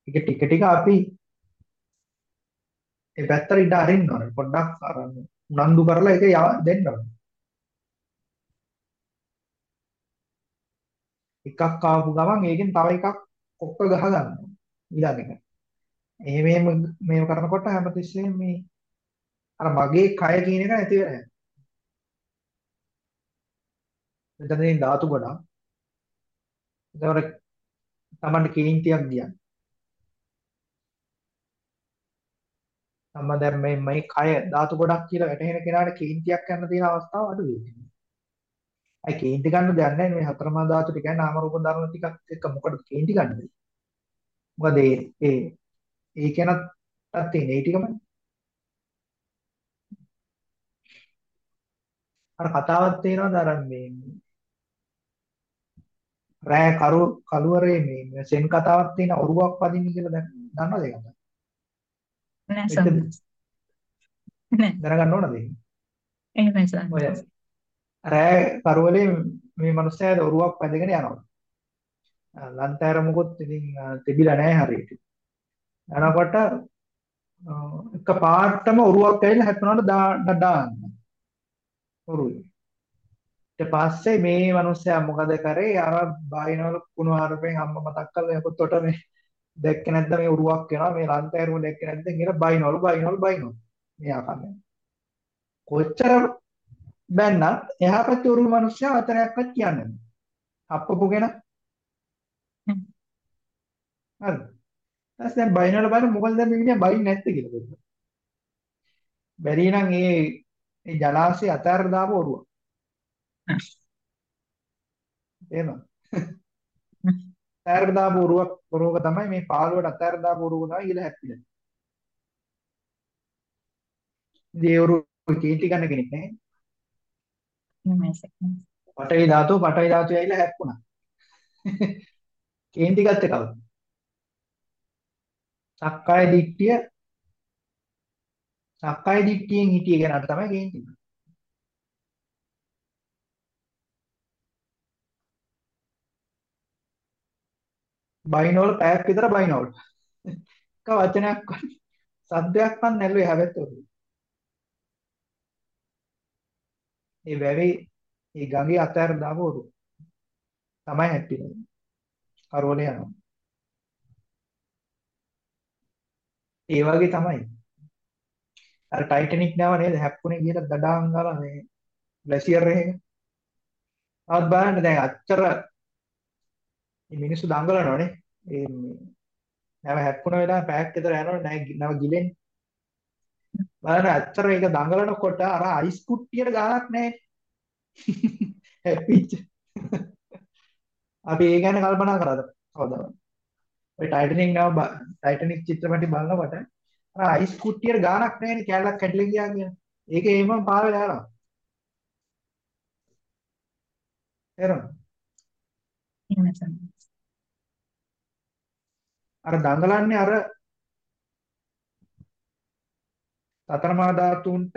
Speaker 1: ඒක ටික ටික අපි ඒ පැත්තට ඉඳ අරින්න ඕනේ. පොඩ්ඩක් අරන් උනන්දු කරලා ඒක දෙන්න ඕනේ. එකක් ආපු ගමන් ඒකෙන් තව එකක් ඔක්ක ගහ ගන්නවා ඊළඟ එක. එහෙම එහෙම මේව කරනකොට හැමතිස්සෙම මේ අර මගේ කය කියන එක නැති වෙලා යනවා. මෙතනින් ධාතු ගොඩක්. ඒතකොට Tamanට කේන්තියක් ගියා. මම දැන් මේ මේ කය ධාතු ගොඩක් කියලා වැටහෙන කෙනාට කේන්තියක් යන තියෙන අවස්ථාව අඩු වෙයි. අයි කේන්ති ගන්න දෙයක් නැහැ මේ හතරමා ධාතු ටික කියන්නේ නාම රූප ධර්ම ටිකක් එක්ක මොකටද කේන්ති ගන්නේ? මොකද ඒ ඒ ඒ කෙනත් තියෙන ඒ ටිකම අර කතාවක් තියෙනවද අර මේ රෑ කරු කළුවරේ මේ සෙන් කතාවක් තියෙන ඔරුවක් වදින්න කියලා දැන් දන්නවද ඒක?
Speaker 9: නෑ සම්මත. නෑ
Speaker 1: දැනගන්න ඕනද ඒක?
Speaker 9: එහෙමයි
Speaker 1: ඔය
Speaker 9: සම්මත.
Speaker 1: රෑ කරුවලේ මේ මනුස්සයාට ඔරුවක් වැදගෙන යනවා. ලන්තෑර මොකොත් ඉතින් තිබිලා නැහැ හරියට. යනකොට එක පාටම ඔරුවක් ඇවිල්ලා හැප්පුණාට දාන්න. ඔරුවේ. ඊට පස්සේ මේ මනුස්සයා මොකද කරේ? අර බාහිනවල කුණු හරපෙන් අම්ම මතක් කරලා යකොත් මේ දැක්කේ නැද්ද මේ ඔරුවක් වෙනවා මේ ලන්තෑරුම දැක්කේ නැද්ද කියලා බයිනවලු බයිනවලු බයිනවලු. මේ ආකාරයෙන්. කොච්චර බැන්නත් එහා පැත්තේ උරුම මිනිස්සයා වචනයක්වත් කියන්නේ නැහැ. අප්පපුගෙන හරි. ඊට දැන් බයිනවල බලන්න මොකද දැන් මේ මිනිහා බයින් නැත්තේ කියලා බලන්න. බැරි නම් ඒ ඒ ජලාශය අතහැර දාපු ඔරුව. එහෙම. අතහැර දාපු ඔරුවක් ඔරුවක තමයි මේ පාළුවට අතහැර දාපු ඔරුව තමයි ඊළ හැප්පිලා. ඉතින් ඒ ඔරුව කීටි ගන්න කෙනෙක් නැහැ.
Speaker 9: එහෙමයි සම්මත.
Speaker 1: පටවි ධාතුව පටවි ධාතුව ඇවිල්ලා හැප්පුණා. කේන්ති ගත්තේ කවුද? සක්කාය දිට්ඨිය සක්කාය දිට්ඨියෙන් හිටිය කෙනාට තමයි කේන්ති. බයිනෝල් පැයක් විතර බයිනෝල්. එක වචනයක් සද්දයක්වත් නැල්ලුවේ හැබැයි ඒ වැවේ ඒ ගඟේ අතහැර දාපු ඔරුව තමයි හැප්පින්නේ. කරවලේ යනවා. ඒ වගේ තමයි. අර ටයිටැනික් නාව නේද හැප්පුණේ කියලා දඩාන් ගාලා මේ ග්ලැසියර් එකක. ආත් බලන්න දැන් අච්චර මේ මිනිස්සු දඟලනවනේ. ඒ නැව හැප්පුණ වෙලාව පැයක් විතර යනකොට නැව ගිලෙන්නේ. බලන්න අච්චර ඒක දඟලනකොට අර අයිස් කුට්ටියට ගානක් නැහැ. හැප්පිච්ච. අපි ඒ ගැන කල්පනා කරාද? කවදාවත්. ඔය ටයිටැනික් නව ටයිටැනික් චිත්‍රපටි බලනකොට අර අයිස් කුට්ටියට ගානක් නැහැනේ කැලලක් කැඩලා ගියා කියන. ඒක එහෙමම පාවෙලා යනවා. එරම.
Speaker 9: එහෙමයි සම්මත.
Speaker 1: අර දඟලන්නේ අර සතරමා ධාතුන්ට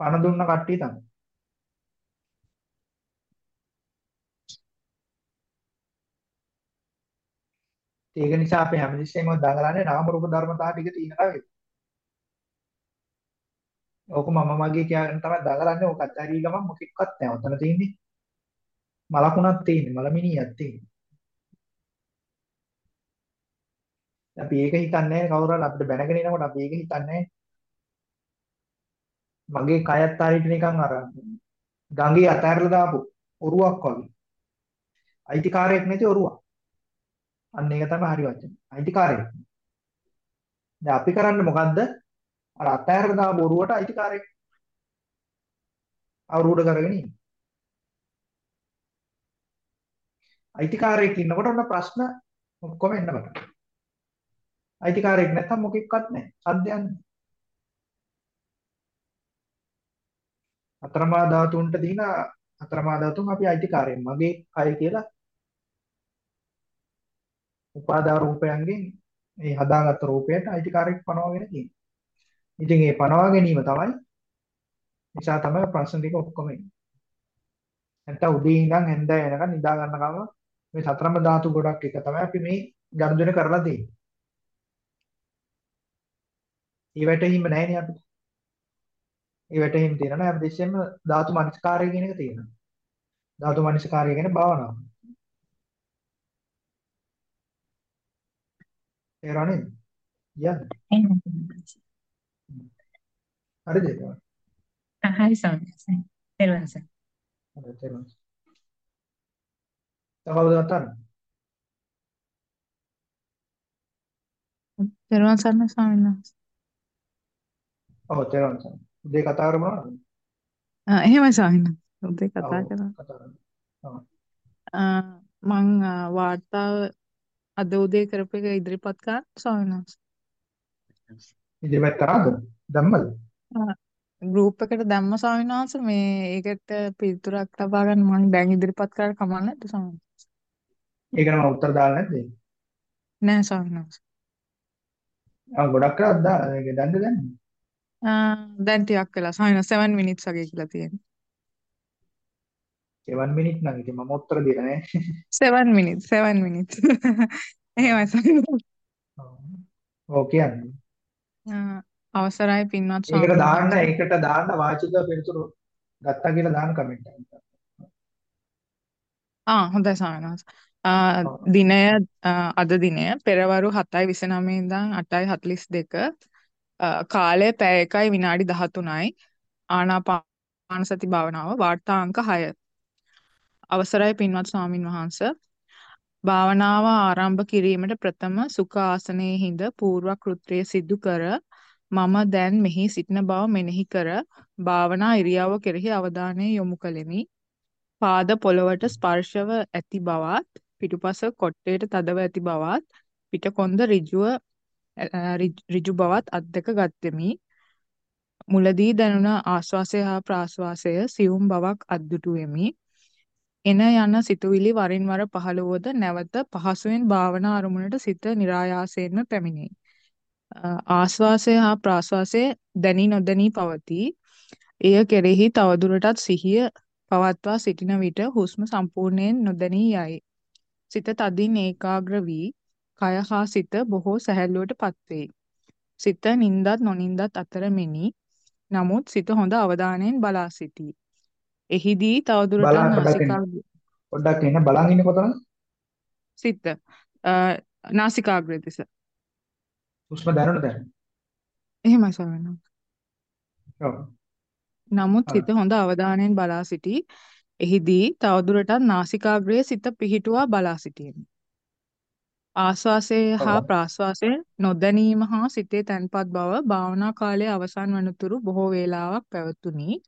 Speaker 1: පණ දුන්න කට්ටිය තමයි. ඒක නිසා අපි හැමතිස්සෙම දඟලන්නේ නාම රූප ධර්මතා ටික තියෙනවා වගේ. ඕක මම මගේ කියන තමයි දඟලන්නේ ඕක අත්හැරී ගමන් මොකෙක්වත් නැහැ. ඔතන තියෙන්නේ මලකුණක් තියෙන්නේ, මලමිනියක් තියෙන්නේ. අපි ඒක හිතන්නේ කවුරු හරි අපිට බැනගෙන එනකොට අපි ඒක හිතන්නේ මගේ කයත් හරියට නිකන් අර ගඟේ අතහැරලා දාපු ඔරුවක් වගේ. අයිතිකාරයක් නැති ඔරුවක්. අන්න ඒක තමයි හරි වචන. අයිතිකාරයෙක්. දැන් අපි කරන්නේ මොකද්ද? අර අතහැරලා දාපු ඔරුවට අයිතිකාරයෙක් අවුරුඩ කරගෙන ඉන්නේ. අයිතිකාරයෙක් ඉන්නකොට ඔන්න ප්‍රශ්න ඔක්කොම එන්න පටන් ගන්නවා. අයිතිකාරයෙක් නැත්තම් මොකෙක්වත් නැහැ. සද්දයක් නැහැ. අතරමා ධාතුන්ට දින අතරමා ධාතුන් අපි අයිතිකාරයෙන් මගේ කය කියලා උපාදා රූපයන්ගෙන් මේ හදාගත්ත රූපයට අයිතිකාරයෙක් පනවගෙන තියෙනවා. ඉතින් මේ පනවා ගැනීම තමයි නිසා තමයි ප්‍රශ්න ටික ඔක්කොම එන්නේ. නැත්නම් උදේ ඉඳන් හැන්දෑ වෙනකන් නිදා ගන්නකම මේ සතරම ධාතු ගොඩක් එක තමයි අපි මේ ගනුදෙනු කරලා තියෙන්නේ. ඒ වැටහීම නැහැ නේ අපිට. ඒ වැටහීම තියෙනවා නේද? හැමදෙස්සෙම ධාතු මනස්කාරය කියන එක තියෙනවා. ධාතු මනස්කාරය කියන්නේ භාවනාව. තේරෙන්නේ? යන්නේ. හරිද ඒක?
Speaker 9: හරි සම්මත. පෙරවන්ස.
Speaker 1: හරි තේරුණා. තවද ගන්න.
Speaker 10: පෙරවන් සරණ ස්වාමීන් වහන්සේ.
Speaker 1: ඔව් තේරුම් ගන්න. උදේ කතා කරමු නේද?
Speaker 7: ආ එහෙමයි ස්වාමීන් වහන්සේ. උදේ කතා කරා.
Speaker 1: කරමු.
Speaker 7: මං වාර්තාව අද උදේ කරපු එක ඉදිරිපත් කරන්න ස්වාමීන් වහන්සේ.
Speaker 1: ඉදිරියට කරාද? දැම්මද?
Speaker 7: ගෲප් එකට දැම්ම ස්වාමීන් වහන්සේ මේ ඒකට පිළිතුරක් ලබා ගන්න මම දැන් ඉදිරිපත් කරලා කමක් නැද්ද ස්වාමීන් වහන්සේ?
Speaker 1: ඒකට මම උත්තර දාලා නැද්ද?
Speaker 7: නෑ ස්වාමීන් වහන්සේ.
Speaker 1: ආ ගොඩක් කරා දා ඒක දැන්ද දැන්?
Speaker 7: ආ දැන් ටිකක් වෙලා වහන්සේ 7 minutes වගේ කියලා තියෙනවා.
Speaker 1: 7 මිනිත් නම් ඉතින් මම උත්තර දීලා නෑ.
Speaker 7: 7 minutes 7 minutes. එහෙමයි වහන්සේ.
Speaker 1: ඔව් කියන්නේ.
Speaker 7: අවසරයි පින්වත්
Speaker 1: ඒකට
Speaker 7: ස්වාමීන්
Speaker 1: දාන්න
Speaker 7: වහන්සේ.
Speaker 1: ඒකට දාන්න වාචික පිළිතුරු ගත්තා කියලා දාන්න කමෙන්ට් එකක්.
Speaker 7: ආ හොඳයි ස්වාමීන් වහන්සේ. දිනය අද දිනය පෙරවරු 7:29 ඉඳන් 8:42 ආ, කාලය පැය 1යි විනාඩි 13යි ආනාපාන සති භාවනාව වාර්තා අංක 6 අවසරයි පින්වත් ස්වාමින් වහන්සේ. භාවනාව ආරම්භ කිරීමට ප්‍රථම සුඛ ආසනයේ හිඳ පූර්ව කෘත්‍යය සිදු කර මම දැන් මෙහි සිටින බව මෙනෙහි කර භාවනා ඉරියව්ව කෙරෙහි අවධානය යොමු කළෙමි. පාද පොළවට ස්පර්ශව ඇති බවත් පිටුපස කොට්ටේට තදව ඇති බවත් පිටකොන්ද ඍජුව අ, ඍජු ඍජු බවත් අත්දක ගත්ෙමි මුලදී දැනුණ ආශ්වාසය හා ප්‍රාශ්වාසය සියුම් බවක් අත්දුටුවෙමි එන යන සිතුවිලි වරින් වර පහළ වුවද නැවත පහසුවෙන් භාවනා අරමුණට සිත નિરાයාසයෙන්ම පැමිණේ. අ, ආශ්වාසය හා ප්‍රාශ්වාසය දැනි නොදැනී පවතී. එය කෙරෙහි තවදුරටත් සිහිය පවත්වා සිටින විට හුස්ම සම්පූර්ණයෙන් නොදැනී යයි. සිත තදින් ඒකාග්‍ර වී කය හා සිත බොහෝ සැහැල්ලුවටපත් වේ. සිත නින්දත් නොනින්දත් අතර මෙනි. නමුත් සිත හොඳ අවධානයෙන් බලා සිටී. එහිදී තවදුරටත්. නාසිකාග්‍රය
Speaker 1: පොඩ්ඩක් එන්න බලන් ඉන්නේ කොතනද?
Speaker 7: සිත නාසිකාග්‍රය දෙස.
Speaker 1: හුස්ම දැනුණ දැන්.
Speaker 7: එහෙමයි ස්වාමීන් වහන්සේ.
Speaker 1: ඔව්.
Speaker 7: නමුත්. සිත හොඳ අවධානයෙන් බලා සිටී. එහිදී තවදුරටත් නාසිකාග්‍රයේ සිත පිහිටුවා බලා සිටියෙමි. ආශ්වාසය හා
Speaker 1: ඔව්.
Speaker 7: ප්‍රාශ්වාසය නොදැනීම හා සිතේ තැන්පත් බව භාවනා කාලයේ අවසන් වනතුරු බොහෝ වේලාවක් පැවතුණි.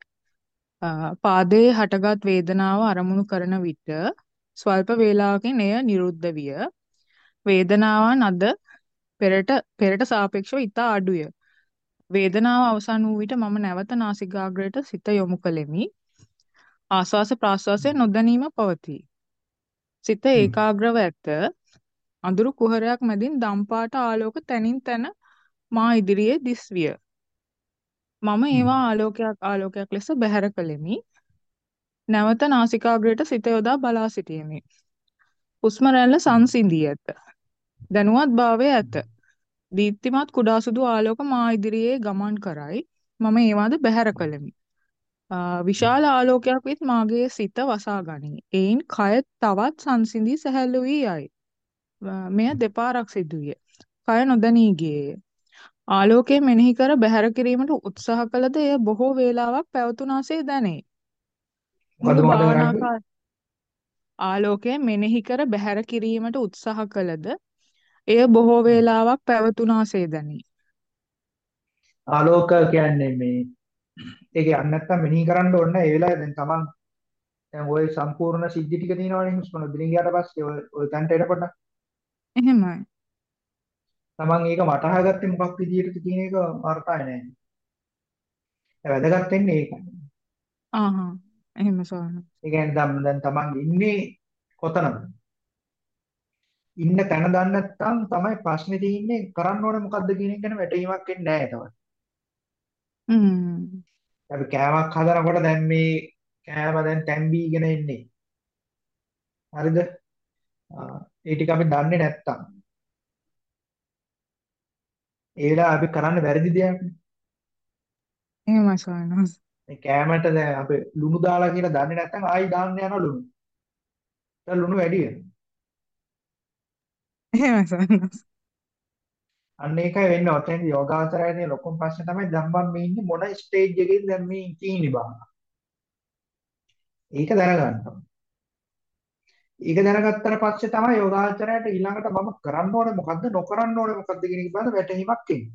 Speaker 7: පාදයේ හටගත් වේදනාව අරමුණු කරන විට ස්වල්ප වේලාවකින් එය නිරුද්ධ විය. වේදනාවන් අද පෙරට පෙරට සාපේක්ෂව ඉතා අඩුය. වේදනාව අවසන් වූ විට මම නැවත නාසිකාග්‍රයට සිත යොමු කළෙමි. ආශ්වාස ප්‍රාශ්වාසය නොදැනීම පවතී. සිත. ඒකාග්‍රව ඇත. අඳුරු කුහරයක් මැදින් දම් පාට ආලෝක තනින් තන මා ඉදිරියේ දිස්විය. මම. ඒවා ආලෝකයක් ආලෝකයක් ලෙස බැහැර කළෙමි. නැවත නාසිකාග්‍රයට සිත යොදා බලා සිටියෙමි. හුස්ම රැල්ල සංසිඳී ඇත. දැනුවත් භාවය ඇත. දීප්තිමත් කුඩා සුදු ආලෝක මා ඉදිරියේ ගමන් කරයි. මම ඒවාද බැහැර කළෙමි. විශාල ආලෝකයක් විත් මාගේ සිත වසා ගනී. එයින් කය තවත් සංසිඳී සැහැල්ලු වී යයි. මෙය දෙපාරක් සිදුවිය. කය නොදැනී ගියේය. ආලෝකය මෙනෙහි කර බැහැර කිරීමට උත්සාහ කළද එය බොහෝ වේලාවක් පැවතුනාසේ දැනේ. ආලෝකය මෙනෙහි කර බැහැර කිරීමට උත්සාහ කළද එය බොහෝ වේලාවක් පැවතුනාසේ දැනේ.
Speaker 1: ආලෝක කියන්නේ මේ ඒක යන්න නැත්තම් මෙනෙහි කරන්න ඕනේ නැහැ. ඒ වෙලාවේ දැන් තමන් දැන් ওই සම්පූර්ණ සිද්ධි ටික තියෙනවනේ හුස්ම නොදෙනින් ගියාට පස්සේ ඔය ඔය තැනට එනකොට
Speaker 7: එහෙමයි.
Speaker 1: තමන් ඒක වටහා ගත්තේ මොකක් විදියටද කියන එක වර්තාය. ඒ වැදගත් වෙන්නේ ඒකයි.
Speaker 7: ආහා. එහෙම ස්වාමීනි.
Speaker 1: ඒ කියන්නේ දැන් දැන් තමන් ඉන්නේ කොතනද? ඉන්න තැන දන්නේ නැත්නම් තමයි ප්‍රශ්නේ තියෙන්නේ කරන්න ඕනේ මොකද්ද කියන එක ගැන වැටහීමක් එන්නේ නැහැ තවත්.
Speaker 7: හ්ම්.
Speaker 1: අපි කෑමක් හදනකොට දැන් මේ කෑම දැන් තැම්බීගෙන එන්නේ. හරිද? ඒ ටික අපි දන්නේ නැත්තම් ඒ වෙලාව අපි කරන්න වැරදි දෙයක්.
Speaker 7: එහෙමයි ස්වාමීනි.
Speaker 1: මේ කෑමට දැන් අපි ලුණු දාලා කියලා දන්නේ නැත්තම් ආයි දාන්න යනවා ලුණු. දැන් ලුණු වැඩි වෙනවා.
Speaker 7: එහෙමයි ස්වාමීනි.
Speaker 1: අන්න ඒකයි වෙන්නේ ඔතෙන් යෝගාචරයේ ලොකුම ප්‍රශ්නේ තමයි දැන් මම මේ ඉන්නේ මොන ස්ටේජ් එකේද දැන් මේ තියෙන්නේ බං. ඒක දැනගන්න. ඒක දැනගත්තට පස්සේ තමයි යෝගාචරයට ඊළඟට මම කරන්න ඕනේ මොකද්ද නොකරන්න ඕනේ මොකද්ද කියන එක පිළිබඳ වැටහීමක් එන්නේ.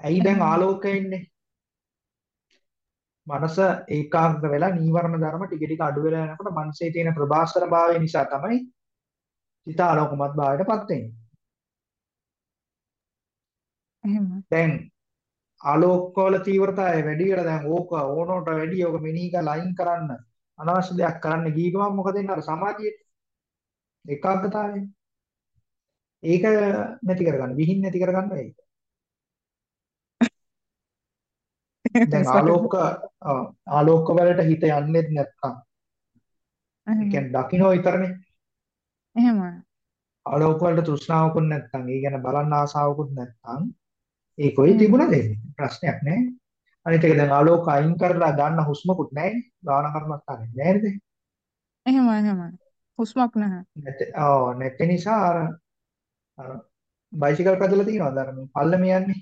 Speaker 1: ඇයි දැන්. ආලෝකය ඉන්නේ? මනස ඒකාග්‍ර වෙලා නීවරණ ධර්ම ටික ටික අඩු වෙලා යනකොට මනසේ තියෙන ප්‍රභාස්වර භාවය නිසා තමයි චිත ආලෝකමත් භාවයටපත් වෙන්නේ.
Speaker 7: එහෙම.
Speaker 1: දැන් ආලෝකවල තීව්‍රතාවය වැඩි වෙලා දැන් ඕක ඕනෝට වැඩි ඕක මෙනෙහි කරලා අයින් කරන්න අනවශ්‍ය දෙයක් කරන්න ගිය ගමන් මොකද වෙන්නේ අර සමාධියේ ඒකාග්‍රතාවය. ඒක නැති කරගන්න, විහිං නැති කරගන්න ඒක. දැන් ආලෝක ආලෝක වලට හිත යන්නේ නැත්නම් ඒ කියන්නේ දකින්න විතරනේ.
Speaker 7: එහෙම.
Speaker 1: ආලෝක වලට තෘෂ්ණාවකුත් නැත්නම්, ඒ කියන්නේ බලන්න ආසාවකුත් නැත්නම් ඒකොයි
Speaker 7: හ්ම්.
Speaker 1: තිබුණද එන්නේ? ප්‍රශ්නයක් නැහැ. අනිත් එක දැන් ආලෝක අයින් කරලා ගන්න හුස්මකුත් නැහැ. ගාන කර්මස්ථානේ නැහැ නේද?
Speaker 7: එහෙම එහෙම. හුස්මක් නැහැ.
Speaker 1: නැත. ඔව් නැති නිසා අර අර බයිසිකල් පැදලා තියනවාද අර මේ පල්ලමේ යන්නේ?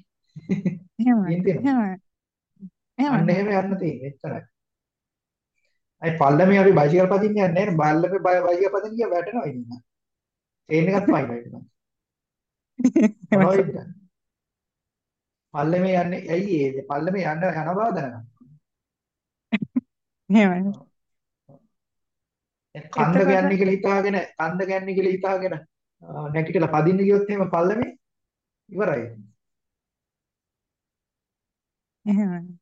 Speaker 7: එහෙම.
Speaker 1: තියෙන තියෙනවා.
Speaker 7: එහෙම. එහෙම.
Speaker 1: අන්න එහෙම යන්න තියෙන්නේ එච්චරයි. අයි පල්ලමේ අපි බයිසිකල් පදින්න යන්නේ නැහැ. බල්ලමේ බයිසිකල් පදින්න ගියා වැටෙනවා ඉතින්. චේන් එකත් පයින්නවා ඉතින්. පල්ලමේ යන්නේ ඇයි ඒ පල්ලමේ යන්න යන බව දැනගන්න.
Speaker 7: එහෙමයි.
Speaker 1: කන්ද ගන්නේ කියලා හිතාගෙන කන්ද ගන්නේ කියලා හිතාගෙන නැගිටලා පදින්න ගියොත් එහෙම පල්ලමේ ඉවරයි.
Speaker 7: එහෙමයි.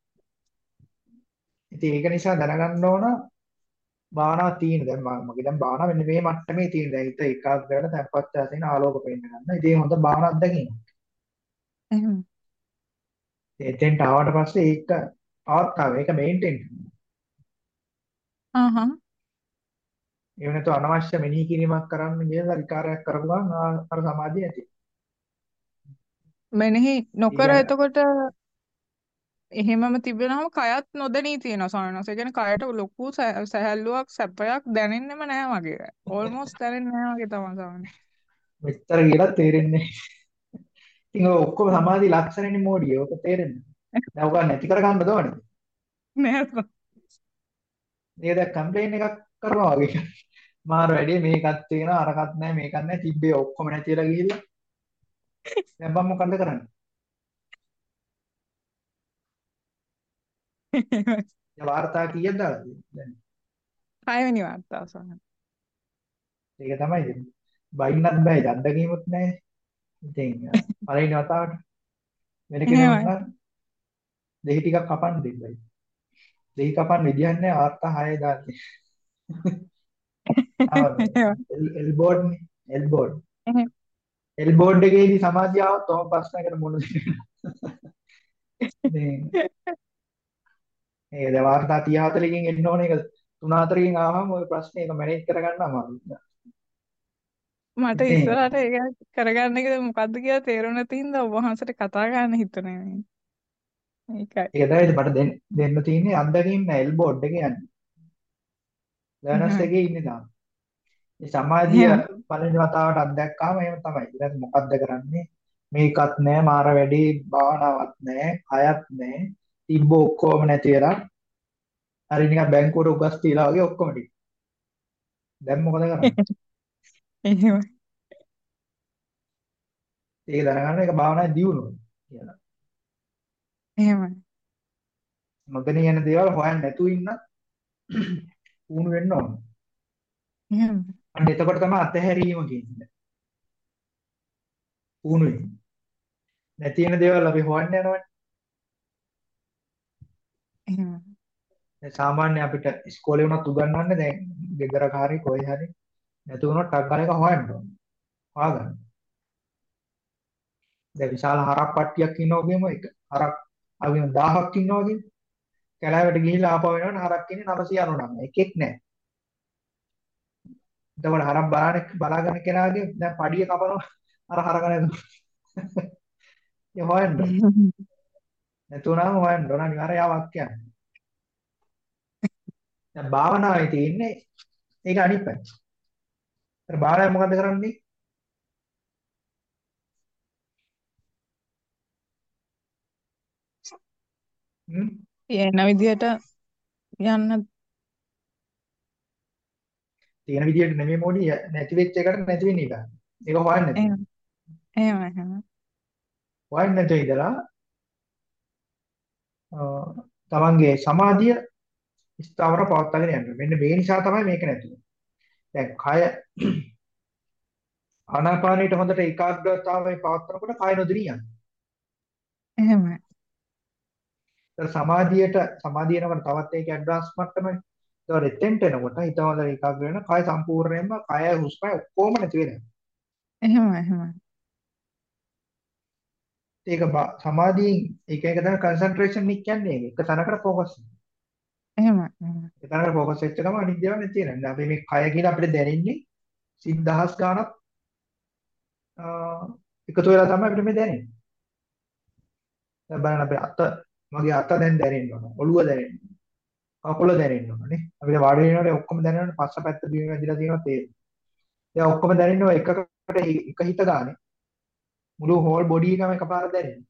Speaker 1: ඉතින් ඒක නිසා දැනගන්න ඕන භාවනාවක් තියෙන. දැන් මගේ දැන් භාවනාව මෙන්න මේ මට්ටමේ තියෙන. දැන් හිත ඒකාග්‍ර වෙලා තැම්පත් වෙලා තියෙන ආලෝක පෙන්න ගන්න. ඉතින් හොඳ භාවනාවක් දැකීම.
Speaker 7: එහෙම.
Speaker 1: එතෙන්ට ආවට පස්සේ ඒක පවත්තාව ඒක මේන්ටේන්
Speaker 7: ආහ්
Speaker 1: එහෙම නැත්නම් අනවශ්‍ය මෙනෙහි කිරීමක් කරන්න කියලා විකාරයක් ආ- අර සමාධිය ඇති.
Speaker 7: මෙනෙහි නොකර එතකොට එහෙමම තිබෙනවම කයත් නොදැනී තියෙනවා වහන්සේ. ඒ කියන්නේ කයට ලොකු සැහැල්ලුවක් සැපයක් දැනෙන්නෙම නැහැ වගේ. ඕල්මෝස්ට් දැනෙන්නේ නැහැ වගේ තමයි ස්වාමීන්
Speaker 1: මෙච්චර කියලා තේරෙන්නේ නැහැ. ඉතින් ඔය ඔක්කොම සමාධි ලක්ෂණනේ මොඩිය. ඔක තේරෙන්නේ. දැන් ඔක නැති කර ගන්න ඕනේ.
Speaker 7: නෑ ස්වාමීන්.
Speaker 1: නේද කම්ප්ලේන් එකක් කරනවා වගේ. මාර වැඩි මේකත් තියෙනවා අරකට නැහැ මේකත් නැහැ තිබ්බේ ඔක්කොම නැතිලා ගිහිල්ලා. දැන් මම මොකද කරන්නේ? දැන් වාර්තා කීයක් දාලාද? දැන්
Speaker 7: හයවෙනි වාර්තාව ස්වාමීන්.
Speaker 1: ඒක තමයි. බයින්නත් බෑ අත්දැකීමක් නැහැ. ඉතින් පළවෙනි වතාවට වෙන කෙනෙක් දෙහි ටිකක් කපන්න දෙන්නයි. දෙහි කපන්න විදියක් නැහැ වාර්තා 6 දාන්නේ. එල්බෝඩ්.
Speaker 7: එහෙම.
Speaker 1: එල්බෝඩ් එකේදී සමාධිය ආවොත් තව ප්‍රශ්නයකට මුහුණ දෙන්න. ඒ වාර්තා 30 40කින් එන්න ඕනේ ඒක 3 4කින් ආවම ওই ප්‍රශ්නේ ඒක මැනේජ් කරගන්න අමාරුයි.
Speaker 7: මට ඉස්සරහට ඒක කරගන්න එක මොකද්ද කියලා තේරුම් නැති හින්දා ඔබ වහන්සේට කතා කරන්න හිතුනේ මේ. ඒකයි.
Speaker 1: ඒක තමයි මට දෙන්න දෙන්න තියෙන්නේ අත්දැකීම් නෑ එල්බෝඩ් එකේ යන්නේ. ලර්නර්ස්. එකේ ඉන්නේ තාම. මේ සමාධිය. පළවෙනි වතාවට අත්දැක්කාම එහෙම තමයි. ඊට මොකද්ද කරන්නේ? මේකත් නෑ මාර වැඩි භාවනාවක් නෑ කයත් නෑ තිබ්බ ඔක්කොම නැති වෙලා හරි නිකන් බැංකුවට උගස් තියලා වගේ ඔක්කොම ටික. දැන් මොකද කරන්නේ?
Speaker 7: එහෙමයි.
Speaker 1: ඒක දැනගන්න එක භාවනාවේ දියුණුව කියලා.
Speaker 7: එහෙමයි.
Speaker 1: නොදැනී යන දේවල් හොයන්න නැතුව ඉන්න පුහුණු වෙන්න ඕන.
Speaker 7: එහෙමයි.
Speaker 1: අන්න එතකොට තමයි අතහැරීම කියන්නේ. පුහුණු වෙන්නේ. නැති වෙන දේවල් අපි හොයන්න යනවනේ.
Speaker 7: එහෙමයි.
Speaker 1: දැන් සාමාන්‍ය අපිට ඉස්කෝලේ වුණත් උගන්වන්නේ දැන් ගෙදර කාර්ය කොහේ හරි නැති වුණොත් ටක් ගාලා එක හොයන්න ඕනේ. හොයාගන්න. දැන් විශාල හරක් පට්ටියක් ඉන්නවා කියමු එක හරක් අපි 1000ක් ඉන්නවා කියමු. කැලෑවට ගිහිල්ලා ආපහු එනවනේ හරක් ඉන්නේ 999. එකෙක් නැහැ. එතකොට හරක් බලාන බලාගෙන කෙනාගේ දැන් පඩිය කපනවා අර හරක නැතුව. ඒ හොයන්න ඕනේ. නැතුණාම හොයන්න ඕන අනිවාර්යයක් කියන්නේ. දැන් භාවනාවේ තියෙන්නේ ඒක අනිත් පැත්ත. ඒතර භාවනාවේ මොකද කරන්නේ? හ්ම්
Speaker 7: එන විදියට යන්න
Speaker 1: තියෙන විදියට නෙමෙයි මොඩි නැති වෙච්ච එකට නැති වෙන එක. ඒක හොයන්න නැති.
Speaker 7: එහෙම. එහෙමයි.
Speaker 1: හොයන්න නැතුව ඉඳලා තමන්ගේ සමාධිය ස්ථාවර පවත්වාගෙන යන්න. මෙන්න මේ නිසා තමයි මේක නැතුව. දැන් කය ආනාපානයට හොඳට ඒකාග්‍රතාවයෙන් පවත්වනකොට කය නොදිරී යනවා.
Speaker 7: එහෙමයි.
Speaker 1: ඒතර සමාධියට සමාධිය එනකොට තවත් ඒක ඇඩ්වාන්ස් මට්ටමනේ. ඒතකොට එතෙන්ට එනකොට හිත හොඳට ඒකාග්‍ර වෙන කය සම්පූර්ණයෙන්ම කය හුස්මයි ඔක්කොම නැති වෙනවා.
Speaker 7: එහෙමයි එහෙමයි.
Speaker 1: ඒක සමාධියෙන් ඒක එක තමයි කන්සන්ට්‍රේෂන් එක කියන්නේ ඒක. එක තැනකට ફોකස්.
Speaker 7: එහෙමයි.
Speaker 1: එක තැනකට ફોකස් වෙච්ච ගමන් අනිත් දේවල් නැති වෙනවා. අපි මේ කය කියලා අපිට දැනෙන්නේ සිත් දහස් ගාණක් එකතු වෙලා තමයි අපිට මේ දැනෙන්නේ. දැන් බලන්න අපේ අත මගේ අත දැන් දැනෙන්න ඕන. ඔළුව දැනෙන්න. කකුල දැනෙන්න ඕන නේ. අපිට වාඩි වෙනකොට ඔක්කොම දැනෙනකොට පස්ස පැත්ත බිම වැදිලා තියෙනවා තේරෙනවා. දැන් ඔක්කොම දැනෙනවා එකකට එක හිත ගානේ. මුළු හෝල් බොඩි එකම එකපාරට දැනෙනවා.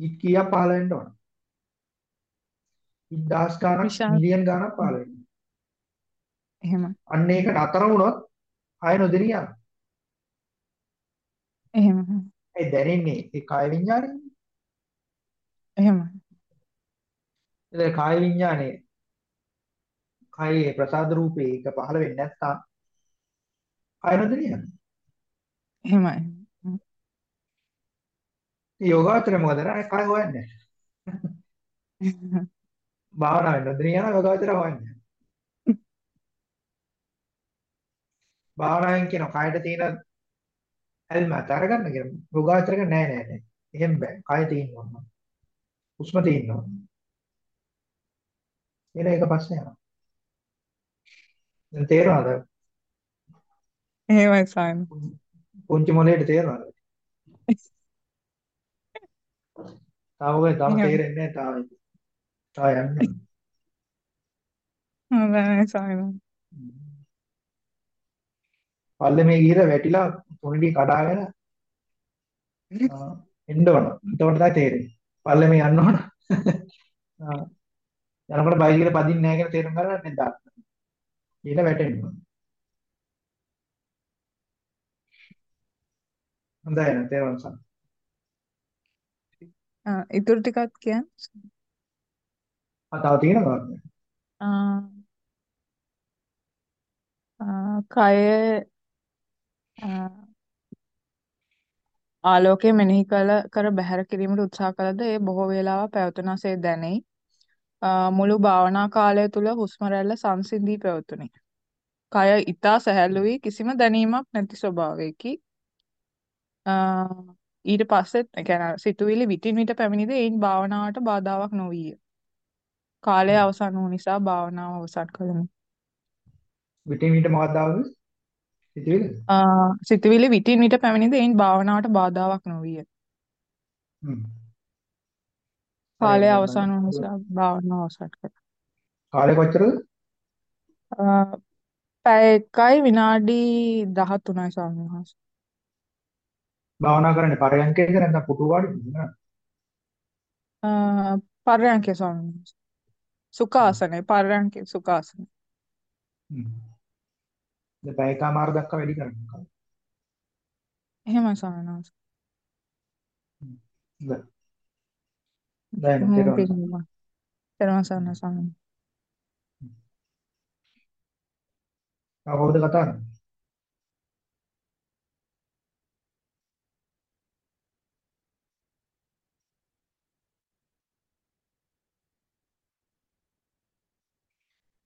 Speaker 1: හිත කීයක් පහළ වෙන්න ඕන? හිත දහස් ගාණක් මිලියන් ගාණක් පහළ වෙනවා.
Speaker 7: එහෙමයි.
Speaker 1: අන්න ඒක නතර වුණොත් ආය නොදෙනිය යනවා.
Speaker 7: එහෙමයි.
Speaker 1: ඒ දැනෙන්නේ ඒ කාය විඥානේ.
Speaker 7: එහෙමයි.
Speaker 1: ඒ කාය විඥානේ කායේ ප්‍රසාද රූපේ ඒක පහළ වෙන්නේ නැත්නම් කාය නොදෙනිය යනවා.
Speaker 7: එහෙමයි.
Speaker 1: ඒ යෝගාචරය මොකද කරන්නේ? කාය හොයන්නේ. භාවනාවෙන් නොදෙනිය යනවා යෝගාචරය හොයන්නේ. භාවනාවෙන් කියන කායට තියෙන ඇල්ම අතර ගන්න කියලා. යෝගාචරක නෑ නෑ නෑ. එහෙම බෑ. කාය තියෙනවා. හුස්ම තියෙනවා. එන එක පස්සේ යනවා. දැන් තේරෙනවද?
Speaker 7: එහෙමයි සායන.
Speaker 1: පුංචි මොලේට තේරෙනවද? තාම ඔය තාම තේරෙන්නේ නැහැ තාම. තා යන්නේ.
Speaker 7: හොඳයි සායන.
Speaker 1: පල්ලමේ ගිහලා වැටිලා පොණිඩි කඩාගෙන එන්න ඕන. එතකොට තමයි තේරෙන්නේ. පල්ලමේ යන්න ඕන. යනකොට බයි කියලා පදින්නේ නැහැ කියලා තේරුම් ගන්න නේද? ඊට වැටෙන්න ඕන. හොඳයි නේද තේරුම්
Speaker 7: ආ ඉතුරු ටිකක් කියන්න.
Speaker 1: ආ තව තියෙනවා.
Speaker 7: ආ කය ආලෝකය මෙනෙහි කළ කර බැහැර කිරීමට උත්සාහ කළද ඒ බොහෝ වේලාවක් පැවතුනසේ දැනෙයි. මුළු භාවනා කාලය තුල හුස්ම රැල්ල සංසිඳී පැවතුණි. කය ඊතා සැහැල්ලු වී කිසිම දැනීමක් නැති ස්වභාවයකි. ඊට පස්සෙත් يعني සිතුවිලි විටින් විට පැමිණිද ඒන් භාවනාවට බාධාවක් නොවිය. කාලය අවසන් වූ නිසා භාවනාව අවසන් කළෙමි.
Speaker 1: විටින් විට මොකක්ද ආවද? සිතුවිලි?
Speaker 7: සිතුවිලි විටින් විට පැමිණිද ඒන් භාවනාවට බාධාවක් නොවිය. කාලය අවසන් වූ නිසා භාවනාව අවසන් කළා.
Speaker 1: කාලය කොච්චරද?
Speaker 7: පැය එකයි විනාඩි 13යි ස්වාමීන් වහන්සේ.
Speaker 1: භාවනා කරන්නේ පරයන්කේද නැත්නම් පුටු වාඩිද?
Speaker 7: පරයන්කේ ස්වාමීන් වහන්සේ. සුඛාසනේ පරයන්කේ සුඛාසනේ.
Speaker 1: හ්ම්. දැන් පැයකමාර දක්වා වැඩි කරන්න.
Speaker 7: එහෙමයි ස්වාමීන් වහන්සේ.
Speaker 1: හ්ම්. දැන් තේරුණා.
Speaker 7: තේරුණා ස්වාමීන් වහන්සේ.
Speaker 1: කවුද කතා කරන්නේ?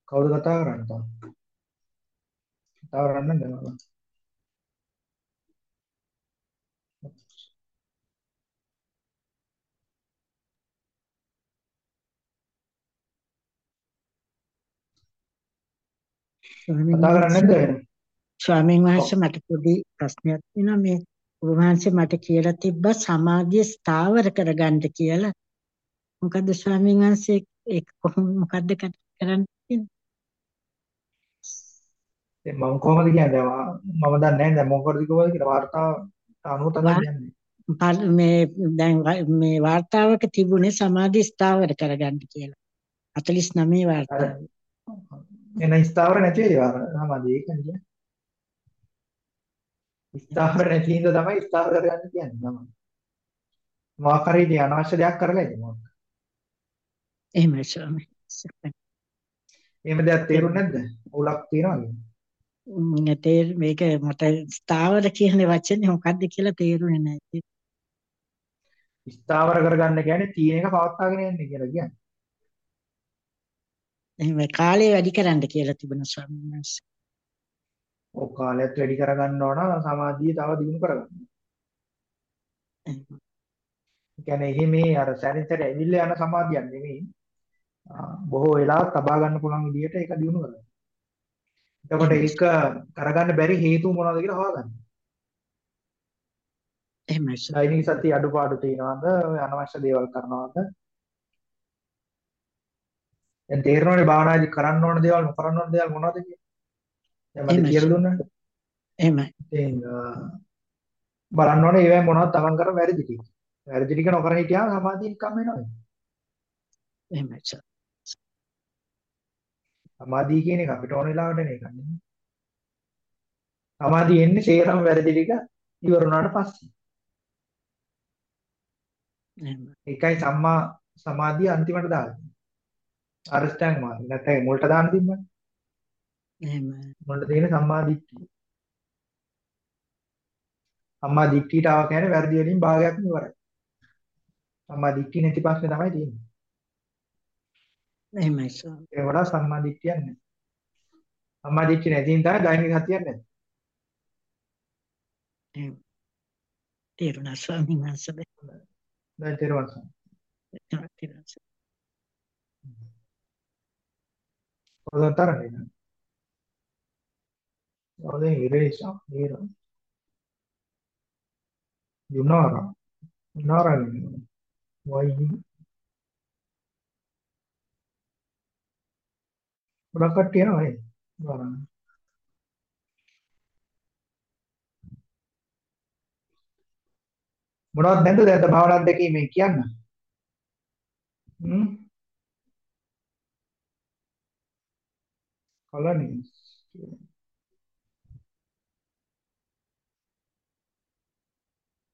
Speaker 1: කවුද කතා කරන්නේ කරන්න දෙනවා.
Speaker 10: ස්වාමීන් වහන්සේ මට පොඩි ප්‍රශ්නයක් තියෙනවා මේ ඔබ වහන්සේ මට කියලා තිබ්බා සමාධිය ස්ථාවර කරගන්න කියලා. මොකද්ද ස්වාමීන් වහන්සේ ඒක කොහොම මොකද්ද කරන්නේ?
Speaker 1: දැන් මම කොහොමද කියන්නේ මම දන්නේ නැහැ දැන් මොකටද කිව්වද කියලා වාර්තාව අනුව තමයි කියන්නේ.
Speaker 10: මේ දැන් මේ වාර්තාවක තිබුණේ සමාධි ස්ථාවර කරගන්න කියලා. 49 වාර්තාව.
Speaker 1: එන ස්ථාවර නැති ඒවා සමාධිය ඒක කියන්නේ. ස්ථාවර නැති හින්දා තමයි ස්ථාවර කරගන්න කියන්නේ තමයි. ඉතින් අනවශ්‍ය දෙයක් කරලා ඉතින් මොකක්.
Speaker 10: එහෙමයි වහන්සේ.
Speaker 1: එහෙම දෙයක් තේරුන්නේ නැද්ද? උලක් තියනවද?
Speaker 10: තේර මේක මට ස්ථාවර කියන වචනේ මොකක්ද කියලා තේරුනේ නැහැ.
Speaker 1: ස්ථාවර කරගන්න කියන්නේ තියෙන එක පවත්වාගෙන යන්නේ කියලා කියන්නේ.
Speaker 10: එහෙම කාලය වැඩි කරන්න කියලා තිබුණා ස්වාමීන් වහන්සේ.
Speaker 1: ඔය කාලයත් වැඩි කරගන්න ඕන සමාධිය තව දියුණු කරගන්න. ඒ කියන්නේ එහෙ මේ අර සැරින් සැරේ ඇවිල්ලා යන සමාධියක් නෙමෙයි. බොහෝ වෙලාවක් තබා ගන්න පුළුවන් විදිහට ඒක දියුණු කරගන්න. එතකොට. ඒක කරගන්න බැරි හේතු මොනවද කියලා හොයාගන්න.
Speaker 10: එහෙමයි
Speaker 1: දෛනික සතිය අඩුපාඩු තියනවාද? අනවශ්‍ය දේවල් කරනවාද? දැන් තේරෙනවනේ භාවනාදී කරන්න ඕන දේවල් නොකරන්න ඕන දේවල් මොනවද කියලා. දැන් මට කියලා. දුන්නා.
Speaker 10: එහෙමයි.
Speaker 1: ඉතින් බලන්න ඕනේ ඒවෙන් මොනවද තමන් කරන වැරදි ටික. වැරදි ටික නොකර හිටියාම සමාධිය නිකම් වෙනවා.
Speaker 10: එහෙමයි ස්වාමීන්.
Speaker 1: සමාධිය කියන එක අපිට ඕන වෙලාවට නේ ගන්න. සමාධිය එන්නේ සේරම වැරදි ටික ඉවර වුණාට පස්සේ. ඒකයි සම්මා සමාධිය අන්තිමට දාන්නේ. අරස්තයන් මාර්ගය. නැත්නම් මුලට දාන්න තිබ්බනේ.
Speaker 10: එහෙමයි.
Speaker 1: මුලට තියෙන සම්මා දිට්ඨිය. සම්මා දිට්ඨියට ආව කියන්නේ වැරදි වලින් භාගයක්ම ඉවරයි. සම්මා දිට්ඨිය නැති ප්‍රශ්නේ තමයි තියෙන්නේ.
Speaker 10: එහෙමයි ස්වාමීන්.
Speaker 1: ඒ වඩා සම්මා දිට්ඨියක් නැහැ. සම්මා දිට්ඨිය නැති නිසා දෛනික සතියක් නැහැ.
Speaker 10: එහෙම. තේරුණා ස්වාමීන් වහන්සේ.
Speaker 1: දැන් තේරුවන් සම්.
Speaker 10: තේරුණා.
Speaker 1: කොහොමද තරන්නේ? ඔතේ ඉරේෂා ඉර. යුනාරා. යුනාරා වයි ගොඩක් කට්ටිය යනවා ඒ. බලන්න. මොනවද නැද්ද දැන් භාවනා අධ්‍යක්ීමේ කියන්න? හ්ම් colonies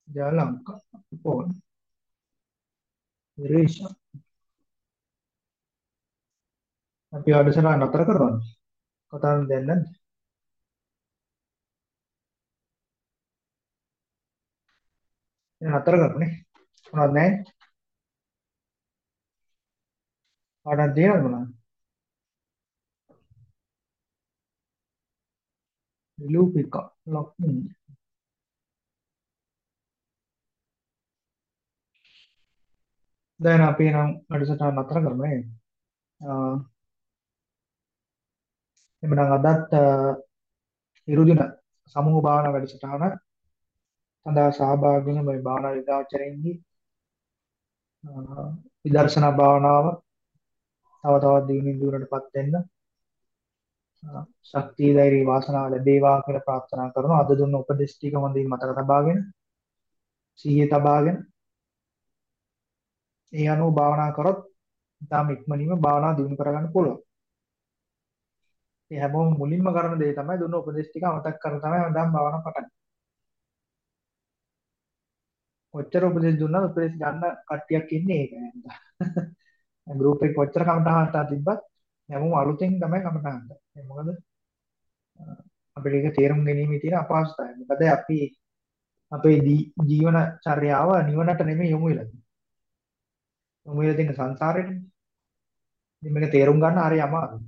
Speaker 1: ජාලංකා පොල් ඉරේෂා අපි වැඩසටහන නතර කරවන්න. කතා දැන් නැද්ද? එහෙනම් නතර කරමුනේ. මොනවද නැහැ? ආඩන් තියනවද මොනවද? ලූපිකා ලොක්මින් දැන් අපි නම් වැඩසටහන නතර කරමු නේද? ආ එhmenan අදත් ඉරුදින සමූහ භාවනා වැඩසටහන සඳහා සහභාගී වෙන මේ භාවනා විදාචරෙන්හි විදර්ශනා භාවනාව තව තවත් දියුණු දියුණුවටපත් වෙන්න ශක්තිය ධෛර්ය වාසනාව ලැබේවා කියලා ප්‍රාර්ථනා කරනවා අද දුන්න උපදෙස් ටික හොඳින් මතක තබාගෙන සිහිය තබාගෙන ඒ අනුව භාවනා කරොත් ඉතාම ඉක්මනින්ම භාවනා දියුණු කරගන්න පුළුවන්. ඒ හැමෝම මුලින්ම කරන දේ තමයි දුන්න උපදෙස් ටික අමතක කරලා තමයි මම දැන් භාවනා පටන් ගන්නේ. කොච්චර උපදෙස් දුන්නත් උපදෙස් ගන්න කට්ටියක් ඉන්නේ ඒක නේද? ගෲප් එක කොච්චර කමටහන් තා තිබ්බත් හැමෝම අලුතෙන් තමයි කමටහන් ගන්නේ. මොකද අපිට ඒක තේරුම් ගැනීමේ තියෙන අපහසුතාවය. මොකද අපි අපේ ජීවන චර්යාව නිවනට නෙමෙයි යොමු වෙලා තියෙන්නේ. යොමු වෙලා තියෙන සංසාරෙටනේ. ඉතින් මේක තේරුම් ගන්න හරි අමාරුයි.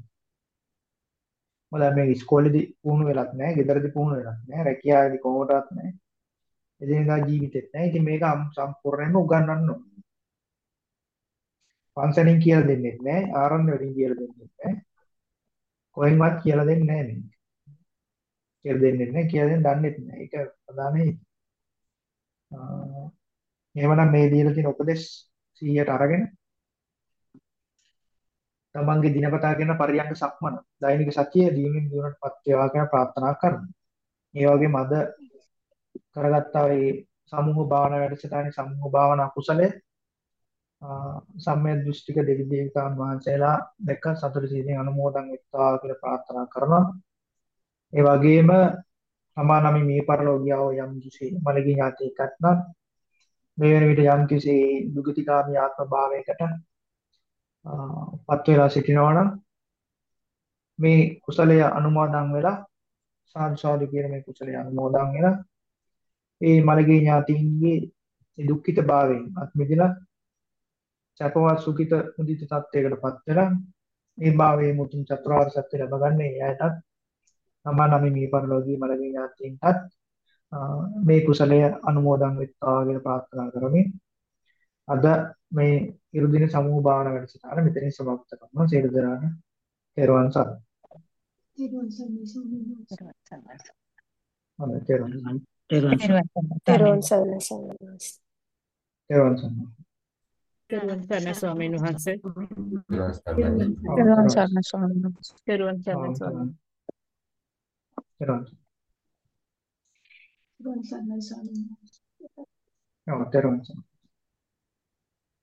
Speaker 1: මොකද මේ ඉස්කෝලේදී පුහුණු වෙලත් නැහැ, ගෙදරදී පුහුණු වෙලත් නැහැ, රැකියාවේදී කොහොමදවත් නැහැ. එදිනෙදා ජීවිතෙත් නැහැ. ඉතින් මේක සම්පූර්ණයෙන්ම උගන්වන්න ඕනේ. පන්සලෙන් කියලා දෙන්නෙත් නැහැ, ආරණ්‍ය වලින් කියලා දෙන්නෙත් නැහැ. කොහෙන්වත් කියලා දෙන්නේ නැහැ මේක. කියලා දෙන්නෙත් නැහැ, කියලා දෙන්න දන්නෙත් නැහැ. ඒක ප්‍රධාන හේතුව. එහෙමනම් මේ දීලා තියෙන උපදේශ 100ට අරගෙන තමන්ගේ දිනපතා කරන පරියන්ක සක්මන දෛනික සතිය දිනුමින් දිනුවටපත් වේවා කියන ප්‍රාර්ථනා කරනවා. ඒ වගේම අද කරගත්තා ඒ සමූහ භාවනා වැඩසටහනේ සමූහ භාවනා කුසලයේ සම්මිය දෘෂ්ටික දෙවි දේවතාවුන් වහන්සේලා දැක්ක සතර සීලෙන් අනුමෝදන් වෙත්වා කියලා ප්‍රාර්ථනා කරනවා. ඒ වගේම සමානමි මේ පරලෝකියාව යම් කිසි මලගිය ඥාතියෙක්වත් නම් මේ වෙන විට යම් කිසි දුගතිකාමී ආත්ම භාවයකට පත් වෙලා සිටිනවා නම් මේ කුසලය අනුමෝදන් වෙලා සාදු සාදු කියන මේ කුසලය අනුමෝදන් වෙලා ඒ මළගිය ඥාතීන්ගේ ඒ දුක්ඛිත භාවයෙන් අත් මිදලා සැපවත් සුඛිත මුදිත තත්වයකටපත් වෙලා මේ භාවයේ මුතුන් චතුරාර්ය සත්‍ය ලබගන්නේ එයාටත් තමා නම මේ පරලෝකීය මළගිය ඥාතීන්ටත් මේ කුසලය අනුමෝදන් වෙත්වා කියලා ප්‍රාර්ථනා කරමින් අද මේ ඉරුදින සමූහ භාවනා වැඩසටහන මෙතනින් සමාප්ත කරනවා සියලු දෙනාට තෙරුවන් සරණයි.
Speaker 4: තෙරුවන් සරණයි ස්වාමීන් වහන්සේ.
Speaker 1: හොඳයි තෙරුවන් සරණයි.
Speaker 10: තෙරුවන්
Speaker 2: තෙරුවන් සරණයි ස්වාමීන් වහන්සේ.
Speaker 1: තෙරුවන් සරණයි.
Speaker 11: තෙරුවන් සරණයි ස්වාමීන් වහන්සේ.
Speaker 6: තෙරුවන් සරණයි.
Speaker 7: තෙරුවන් සරණයි ස්වාමීන් වහන්සේ.
Speaker 11: තෙරුවන් සරණයි ස්වාමීන්
Speaker 1: තෙරුවන්
Speaker 4: තෙරුවන් සරණයි ස්වාමීන් වහන්සේ.
Speaker 1: ඔව් තෙරුවන් සරණයි.